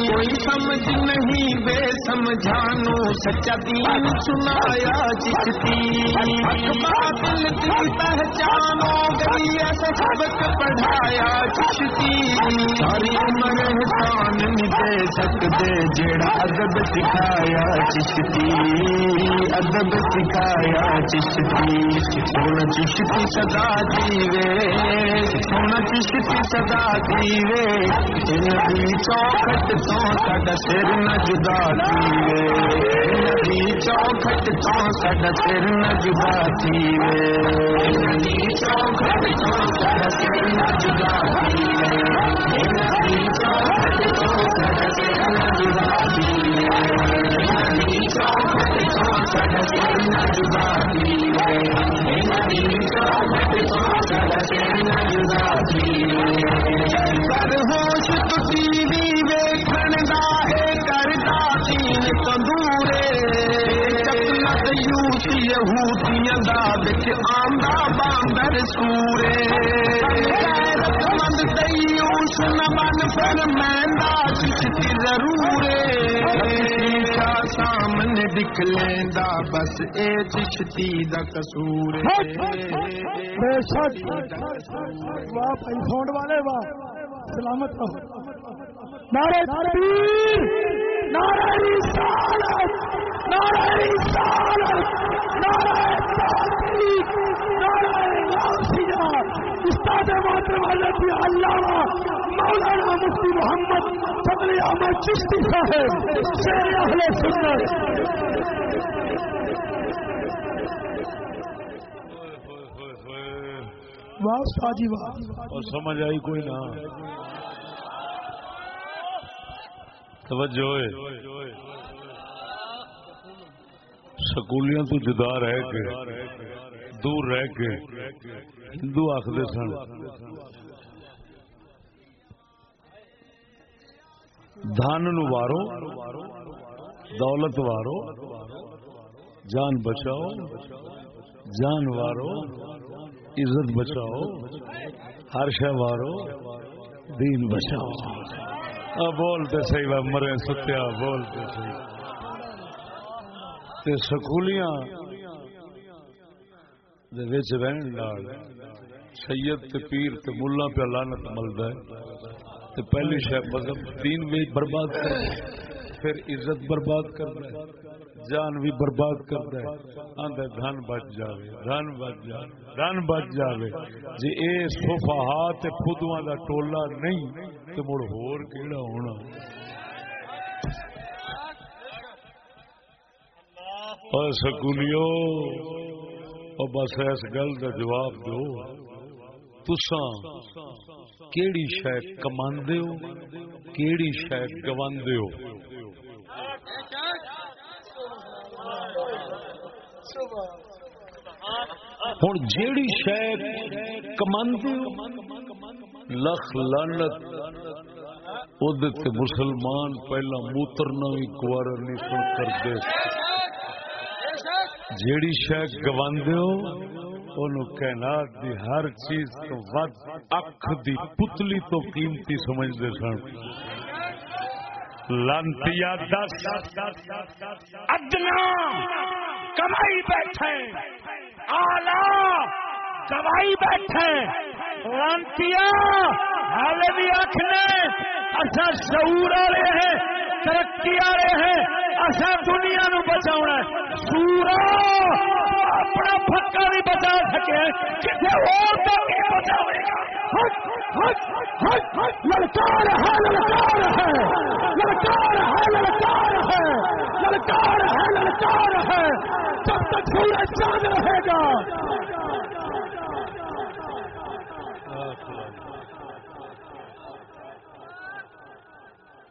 کوئی سمجھ نہیں، بے سمجھانو سچا دین سنایا چشتی۔ دل پہچانو گئی سبق پڑھایا چشتی۔ ساری عمر احسان نہیں دے سکتے جیڑا ادب سکھایا چشتی۔ ادب سکھایا چشتی۔ سونا چشتی سدا جیوے سونا چشتی سدا جیوے نبی چوکھٹ تو سڈا سر نہ جدا جیوے نبی چوکھٹ تو سڈا سر نہ جدا جیوے نبی چوکھٹ تو سڈا سر نہ جدا جیوے نبی چوکھٹ تو سڈا سر نہ جدا جیوے نبی چوکھٹ تو سڈا سر نہ جدا جیوے پر ہوش ٹی وی سامنے دکھ لیندا بس اے چشتی دا قصور بے شک واہ پنسوڑ والے واہ۔ سلامت رہو۔ نعرہ تکبیر نعرہ رسالت نعرہ رسالت نعرہ تکبیر نعرہ غوثیہ استاد محترم حضرت علامہ مولانا مفتی محمد فضل احمد چشتی صاحب شیر اہل سنت واہ استاد جی واہ اور سمجھ آئی کوئی نہ۔ توجہ ہوئے سکولیاں تو جدا رہ کے دور رہ کے ہندو آخر سن۔ دھن وارو، دولت وارو، جان بچاؤ، جان وارو، عزت بچاؤ، ہر شہ وارو، دین بچاؤ۔ بولتے صحیح وا، مرے ستیا بولتے صحیح۔ تے سکولیاں وچ رہن نال سید تے پیر تے ملا پہ لعنت ملدا ہے۔ تے پہلی شے مذہب دین بھی برباد کر پھر عزت برباد کردا ہے، جان بھی برباد کرتا ہے۔ آندا دھن بچ جاوے دھن بچ جاوے دھن بچ جاوے۔ جے اے صفحا تے خودواں دا ٹولا نہیں، تے مڑ ہور کیڑا ہونا۔ او سکولیو او بس اس گل دا جواب دو۔ تساں کیڑی شے کماندے ہو؟ کیڑی شے گواندے ہو؟ ہوں جیڑی شہ کماندے لکھ لانت تے مسلمان پہلا موترنا بھی گوارا نہیں سن کرتے جیڑی شہ گواندے کائنات دی ہر چیز تو ود اکھ دی پتلی تو قیمتی سمجھتے سن۔ لانتیا دس، ادنا، کمائی بیٹھے، آلہ کمائی بیٹھے۔ لانتیا حال بھی آخنے اچھا شعور والے ہیں۔ ترقی والے ہیں اصا دنیا نو بچاؤنا سورا اپنا پکا بھی بچا سکے۔ کسی اور تک نہیں بچاوے گا۔ للکار ہے للکار ہے۔ للکار ہے للکار ہے۔ للکار ہے للکار ہے۔ جب تک سورج چاند رہے گا۔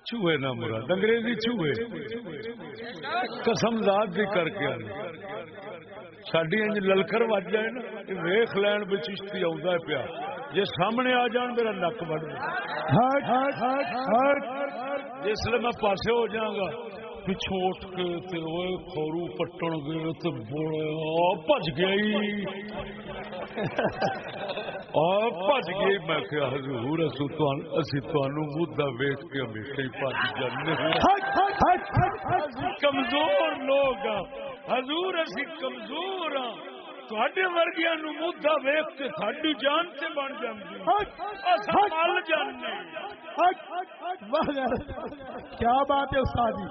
چوہے نہ مراد، انگریزی چوہے قسم ذات بھی کر کے آنے۔ ساری انج للکر وج جائے نا ویخ لین بھی چشتی آ پیا۔ جی سامنے آ جان، میرا نک بڑھ جسے میں پاسے ہو جاگا پچھوں اٹھ کے تے کھورو پٹن گئے تے بڑا بج اور بج گئی میں کہ حضور اسی تہن مدا ویچ کے ہمیشہ ہی بج جانے کمزور لوگ حضور اسی کمزور ہاں تھوڑے ورگیا نو ویخ کے ساری جان سے بن جاتی جانے کیا بات ہے استاد جی؟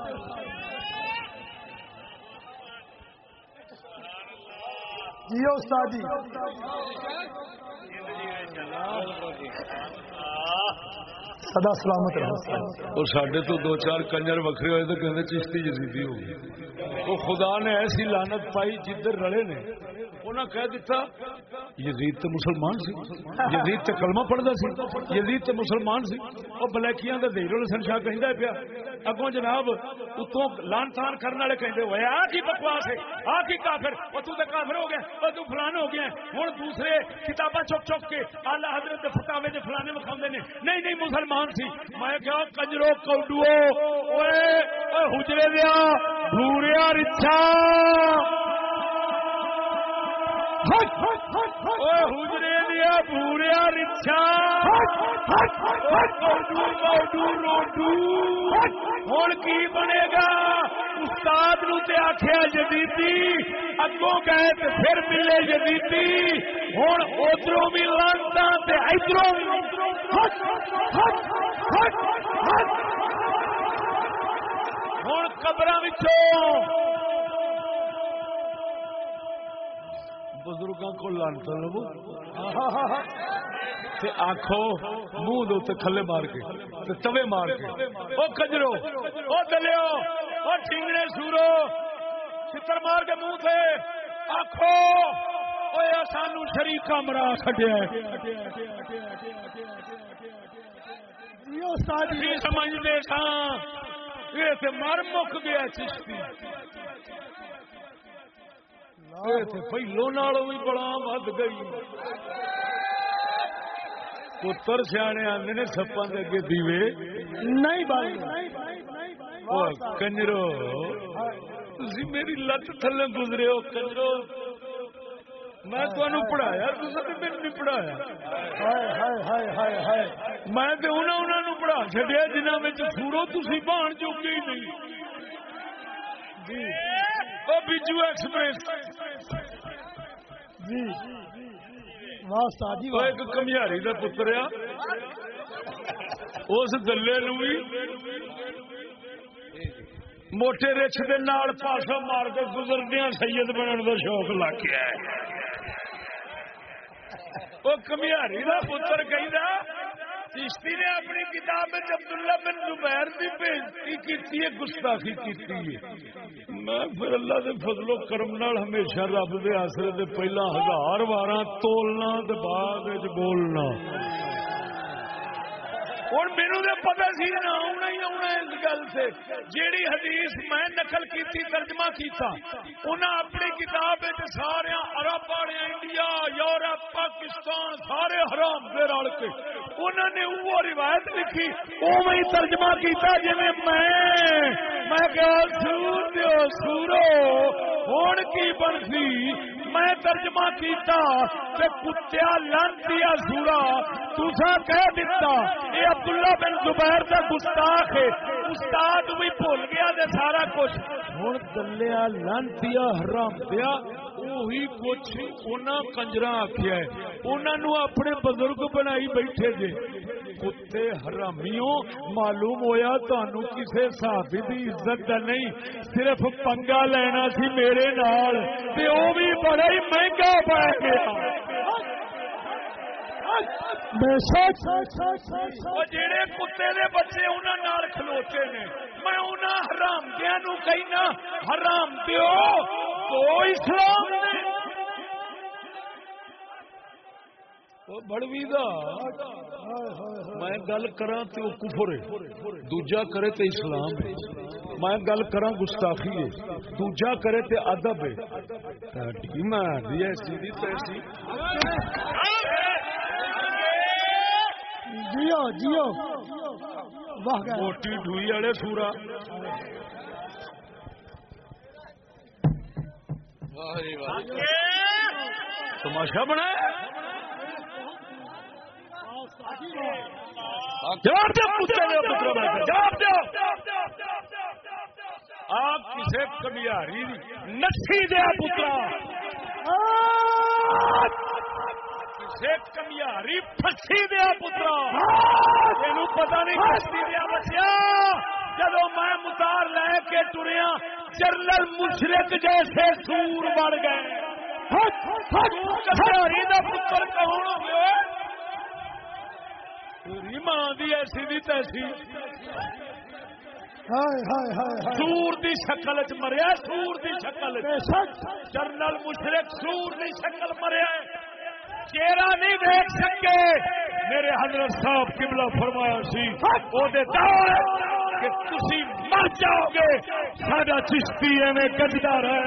جی استاد جی۔ سدا سلامت اور سڈے تو دو چار کنجر وکھرے ہوئے تو کہتے چشتی جزیدی ہو گئی۔ وہ خدا نے ایسی لانت پائی جدھر رلے نے۔ انہیں کہہ دیتا یزید تو مسلمان سی، یزید تو کلمہ پڑھتا سی، یزید تو مسلمان سی وہ بلیکیاں کا دیر حسن شاہ کہیں پیا، اگوں جناب اتوں لان تان کرنے والے کہیں ہوئے، آ کی بکواس ہے، آ کی کافر وہ تو کافر ہو گیا وہ تو فلان ہو گیا ہوں دوسرے کتاباں چک چک کے آلہ حضرت فتاوے کے فلانے وکھاؤ نے، نہیں نہیں مسلمان سی، میں کیا کنجرو کوڈو ہجرے دیا بھوریا رچا ہجرے دیا بوریا رچا روڈو ہوں کی بنے گا استاد نو تے آخیا جدیدی اگوں گئے تے پھر ملے جدیدی ہوں ادھروں بھی لانتا تے ادھروں ہوں قبر بزرگوں کو لانتا لو آخو منہ دو کھلے مار کے توے مار کے۔ وہ کجرو وہ دلو وہ ٹھنگڑے سورو۔ چتر مار کے منہ تھے آخو سانو شریقہ مرا چڈیا سمجھتے سا مر مک گیا چشتی۔ پہلو نال بھی بڑا ود گئی۔ پتر سیانے آدھے نے سپا کے اگے دیوے۔ نہیں کنجرو تھی میری لت تھلے گزرے ہو کنجرو۔ میں تمہیں پڑھایا میرے نہیں پڑھایا۔ میں پڑھا چڈیا جنہوں سورو تھی بان چوکے ہی نہیں۔ بجو ایکسپریس۔ جی۔ ایک کمیاری کا پتر آ اس گلے بھی موٹے رچ کے پاسا مار کے گزردیا سید بننے کا شوق لگ گیا وہ کمیاری کا پتر کہ چشتی نے اپنی کتاب عبداللہ بن زبیر کی بےزتی کی گستاخی کی میں پھر اللہ دے فضل و کرم نال ہمیشہ رب دے آسرے دے پہلا ہزار بار تولنا بعد بولنا۔ اور میرے تو پتا سی نہ آنا ہی آنا اس گل سے۔ جیڑی حدیث میں نقل کی ترجمہ کیتا انہیں اپنی کتاب سارے عرب والے انڈیا، یورپ، پاکستان سارے حرام دے رل کے۔ انہوں نے وہ روایت لکھی وہ ترجمہ کیتا جی میں میں کہا، سور دیو، سورو ہوں کی بنسی؟ میں ترجمہ کیتا کہ کتیا لانتی سورا تسا کہہ دیتا یہ عبداللہ بن زبیر کا گستاخ ہے، استاد بھی بھول گیا دے سارا کچھ۔ ہوں دلیا لانتی حرام دیا وہی کچھ انہاں کنجرا آخیا ہے۔ انہوں اپنے بزرگ بنائی بیٹھے جے کتے حرامیوں، معلوم ہویا تہن کسی صحابی کی عزت کا نہیں، صرف پنگا لینا سی میرے نال وہ بھی بڑا ہی مہنگا پا گیا۔ جڑے کتے دے بچے انہوں کھلوتے نے، میں انہوں حرام دیا نو کہنا حرام دیو تو اسلام نہیں۔ بڑوی میں گل کرا تو کفر دوجا کرے تو اسلام میں گل کرا گستاخی ہے دوجا کرے تو ادب ہے ایسی تیسی جیو جیو موٹی ڈوئی والے سورا تماشا بنا آپ کسی کمیاری نسی دیا پترا کمیاری پسی دیا پترا تین پتا نہیں دیا بچیا جب میں متار لے کے ٹریا جرنل مشرق جیسے سور بڑھ گئے۔ کمیاری کا پتر کون ہو تیری ماں دی ایسی دی تیسی سور دی شکل چ مریا سور دی شکل جنرل مشرق سور دی شکل مریا چہرہ نہیں دیکھ سکے میرے حضرت صاحب کملا فرمایا سی وہ کہ تسی مر جاؤ گے ساڈا چشتی ایویں گجدا ہے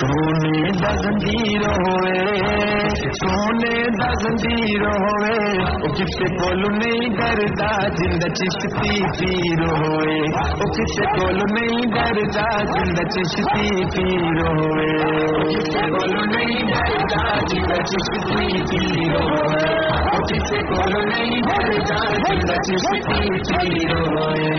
سونے دزندیر ہوئے، سونے دزندیر ہوئے وہ کسے کولو نہیں ڈردا جند چشتی پیر ہوئے۔ وہ کسے نہیں ڈردا جند چشتی پیر ہوئے۔ کسے کولو نہیں ڈردا جند چشتی پیر ہوئے۔ وہ کسے نہیں ڈردا جند چشتی پیر ہوئے۔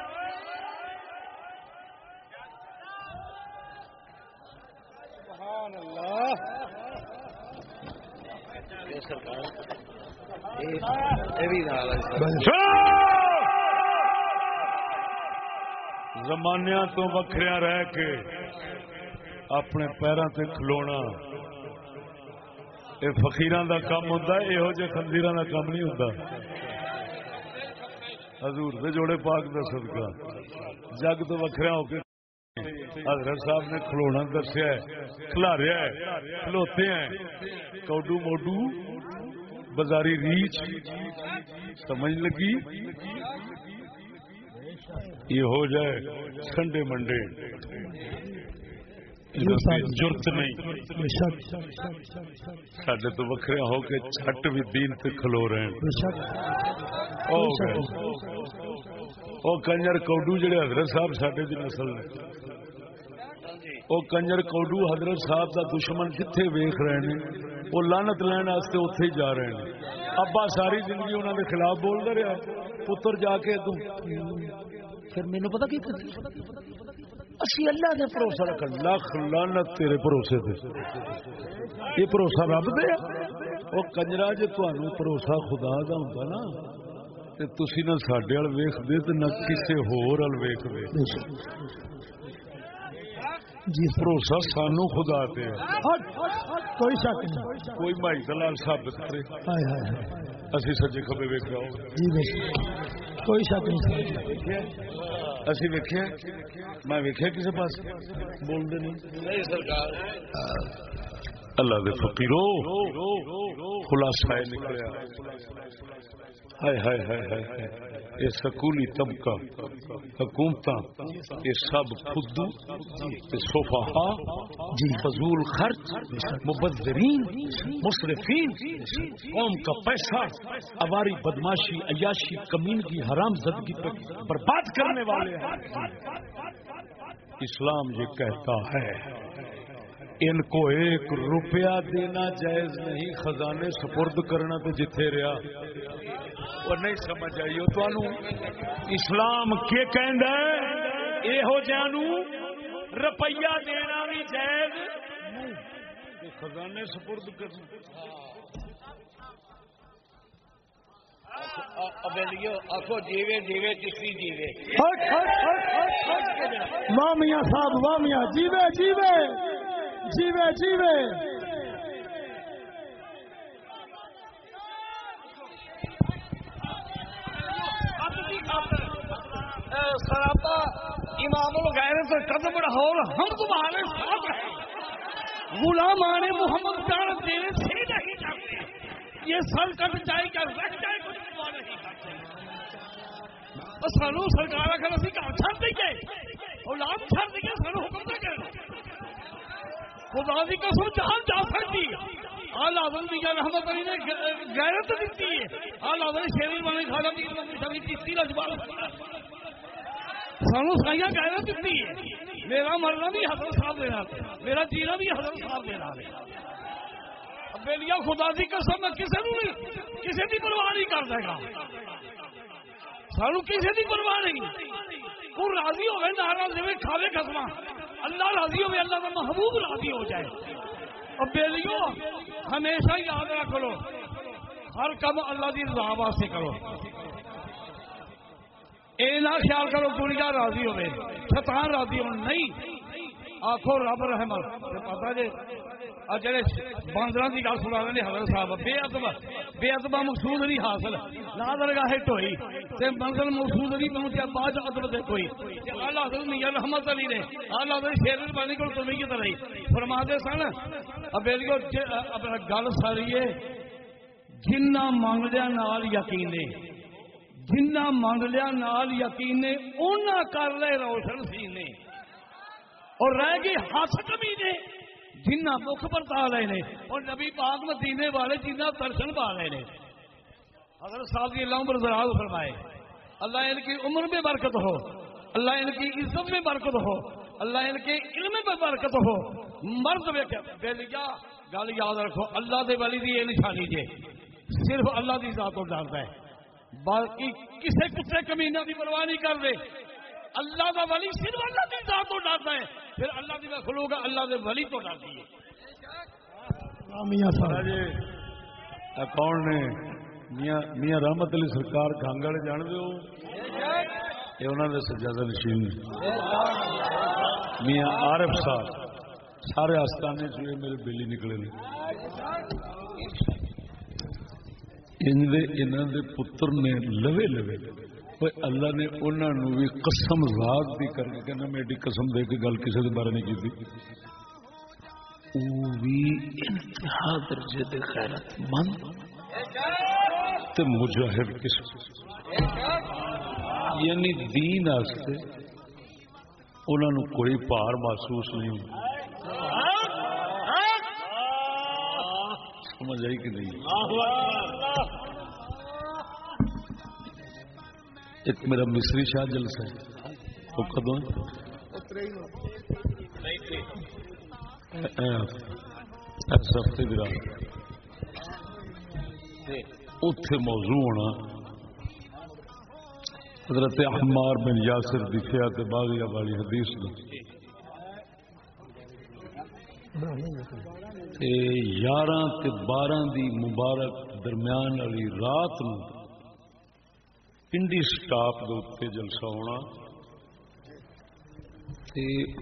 سبحان اللہ۔ زمانیا تو وکھریا رہ کے اپنے پیروں سے کھلونا۔ یہ فقیران کا کام ہوں یہو جہ خندیر کا کام نہیں ہوں حضور دے جوڑے پاک دا صدقہ۔ جگ تو وکھرا ہو کے حضرت صاحب نے کھلونا دسیا کھلاریا کھلوتے ہیں۔ کوڈو موڈو بازاری ریچ سمجھ لگی؟ یہ ہو جائے سنڈے منڈے۔ جرت نہیں۔ سڈے تو وکھرے ہو کے چھٹ بھی دین سے کھلو رہے ہیں۔ وہ کنجر کوڈو جڑے حضرت صاحب سڈے کی نسل نے وہ کنجر کوڈو حضرت صاحب کا دشمن کتنے ویخ رہے ہیں وہ لانت لین واسطے اتے ہی جا رہے ہیں ابا ساری زندگی انہوں کے خلاف بولتا رہا پتر جا کے پھر مینو پتا کی اسی اللہ نے بھروسہ رکھ لکھ لانت تیرے بھروسے سے یہ بھروسہ رب دے وہ کنجرا جی تانوں بھروسہ خدا کا ہوں نا تسی نہ کسی ال ویکھ دے تے نہ دے جی بھروسہ سان خدا پہ کوئی شک نہیں کوئی مائی دلال سابت کرے اسی سجے کبھی ویکھیا کوئی شک نہیں میں ویکھیا پاس بول نہیں اللہ خلاصہ نکلیا سکولی طبقہ حکومت یہ سب خدو صوفہ جی فضول خرچ، مبذرین، مصرفین، قوم کا پیسہ اباری بدماشی، عیاشی کمینگی، حرام زدگی پر برباد کرنے والے ہیں۔ اسلام یہ کہتا ہے ان کو ایک روپیہ دینا جائز نہیں خزانے سپرد کرنا تو جتھے رہا۔ اور نہیں سمجھ آئی تو اسلام کے کہند ہے اے ہو جانو روپیہ دینا بھی جائز خزانے سپرد کرنا۔ واہ میاں صاحب مامیا جیوے جیوے۔ جیوے جیوے سراپا، امام الغیرت قدم رہول ہم تمہارے ساتھ ہیں۔ آنے محمد جان تیرے سے نہیں جاتے یہ سر کٹ جائے کیا رکھ جائے کچھ پرواہ نہیں کرتے سانو سرکار آخر، اسی کام چھڑ دئیے اولاد چھڑ دئیے سانو حکم نہ کرنا خدا کی قسم جہاں جا سکتی کی ہے۔ میرا مرنا بھی حضرت صاحب میرا جینا بھی حضرت صاحب بیلیا خدا کی قسم میں کسی نہیں کسی کی پرواہ نہیں کر دے گا۔ سانو کسی کی پرواہ نہیں۔ وہ راضی ہوئے ناراض کھاوے قسم اللہ راضی ہوئے، اللہ کا محبوب راضی ہو جائے۔ اور بیلیو ہمیشہ یاد رکھ لو ہر کام اللہ کی رضا واسطے کرو۔ اے نہ خیال کرو گڑیا راضی ہوئے، شیطان راضی ہو، نہیں۔ آخو رب رحمت۔ پتا جی آ جڑے باندر کی گل سنا رہے حضرت صاحب، بے ادب بے ادبا مقصود نہیں حاصل۔ لا درگاہ ٹوئی تے منزل مقصود نہیں پہنچیا بعد ادب دے کوئی۔ اللہ حضرت میاں رحمت علی نے اللہ حضرت شیر پانی کو تمہیں کی طرح فرما دے سن۔ ابیلیو گل ساری ہے جنہ منگدیا نال یقینے جنہ منگدیا نال یقینے اونا کر لے روشن سینے اور رہ گئی ہاتھ کمی نے جنہ مکھ برتا رہے نے، اور نبی پاک مدینے والے جنہ درشن پا رہے نے۔ حضرت صاحب کی اللہ عمر زراز فرمائے، اللہ ان کی عمر میں برکت ہو، اللہ ان کی عزت میں برکت ہو، اللہ ان کے علم میں برکت ہو۔ مرد بے لیا گل یاد رکھو، اللہ دے والی دی یہ نشانی جے، صرف اللہ دی ذات کو ڈالتا ہے۔ باقی کسے کتے کمینہ دی پرواہ نہیں کر دے اللہ کا ولی صرف اللہ کی ذات کو ڈرتا ہے پھر اللہ کی مخلوق اللہ کے ولی تو ڈرتی ہے۔ میاں صاحب۔ کون نے؟ میاں میاں رحمت علی سرکار کانگڑ جان دو یہ انہوں نے سجادہ نشین۔ میاں عارف صاحب سارے آستانے چوئے میرے بلی نکلے نے۔ انہوں دے پتر نے لوے لوے۔ اللہ نے انہوں بھی قسم ذات دی کر کے کہنا میں ایڈی قسم دے کے گل کسی کے بارے نہیں کی بھی انتہا درجے دے خیرت مند۔ تے مجاہد کس یعنی دین آستے انہوں نے کوئی پار محسوس نہیں سمجھ آئی کہ نہیں؟ ایک میرا مصری شاہ جلسہ ہے۔ وہ کدو؟ ہفتے کی رات اتے موضوع ہونا۔ حضرت احمار بن یاسر دی فیات باغیہ والی حدیث میں یارہ بارہ دی مبارک درمیان والی رات نو پنڈی سٹاپ کے جلسہ ہونا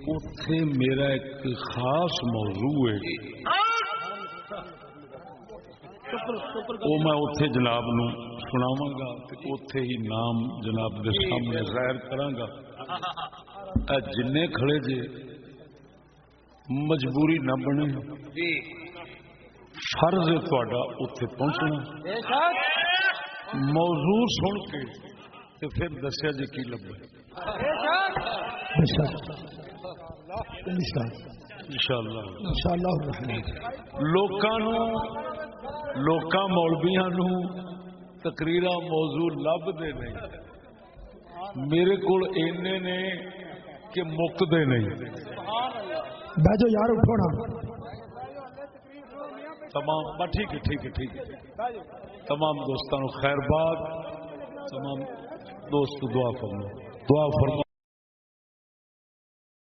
اتے میرا ایک خاص موضوع ہے وہ میں اتے جناب نو سناوا گا اتے ہی نام جناب کے سامنے ظاہر کرا جن کھڑے جے مجبوری نہ بنے فرض ہے اتے پہنچنا موضوع سن کے تو پھر دسیا جی کی لبا لوکاں مولبیا تقریر موضوع لبتے نہیں۔ میرے کو نے کہ مکتے نہیں۔ بھجو یار اٹھونا تمام ٹھیک ہے ٹھیک ہے ٹھیک ہے۔ تمام دوستوں خیر باد، تمام دوست دعا فرما دعا فرما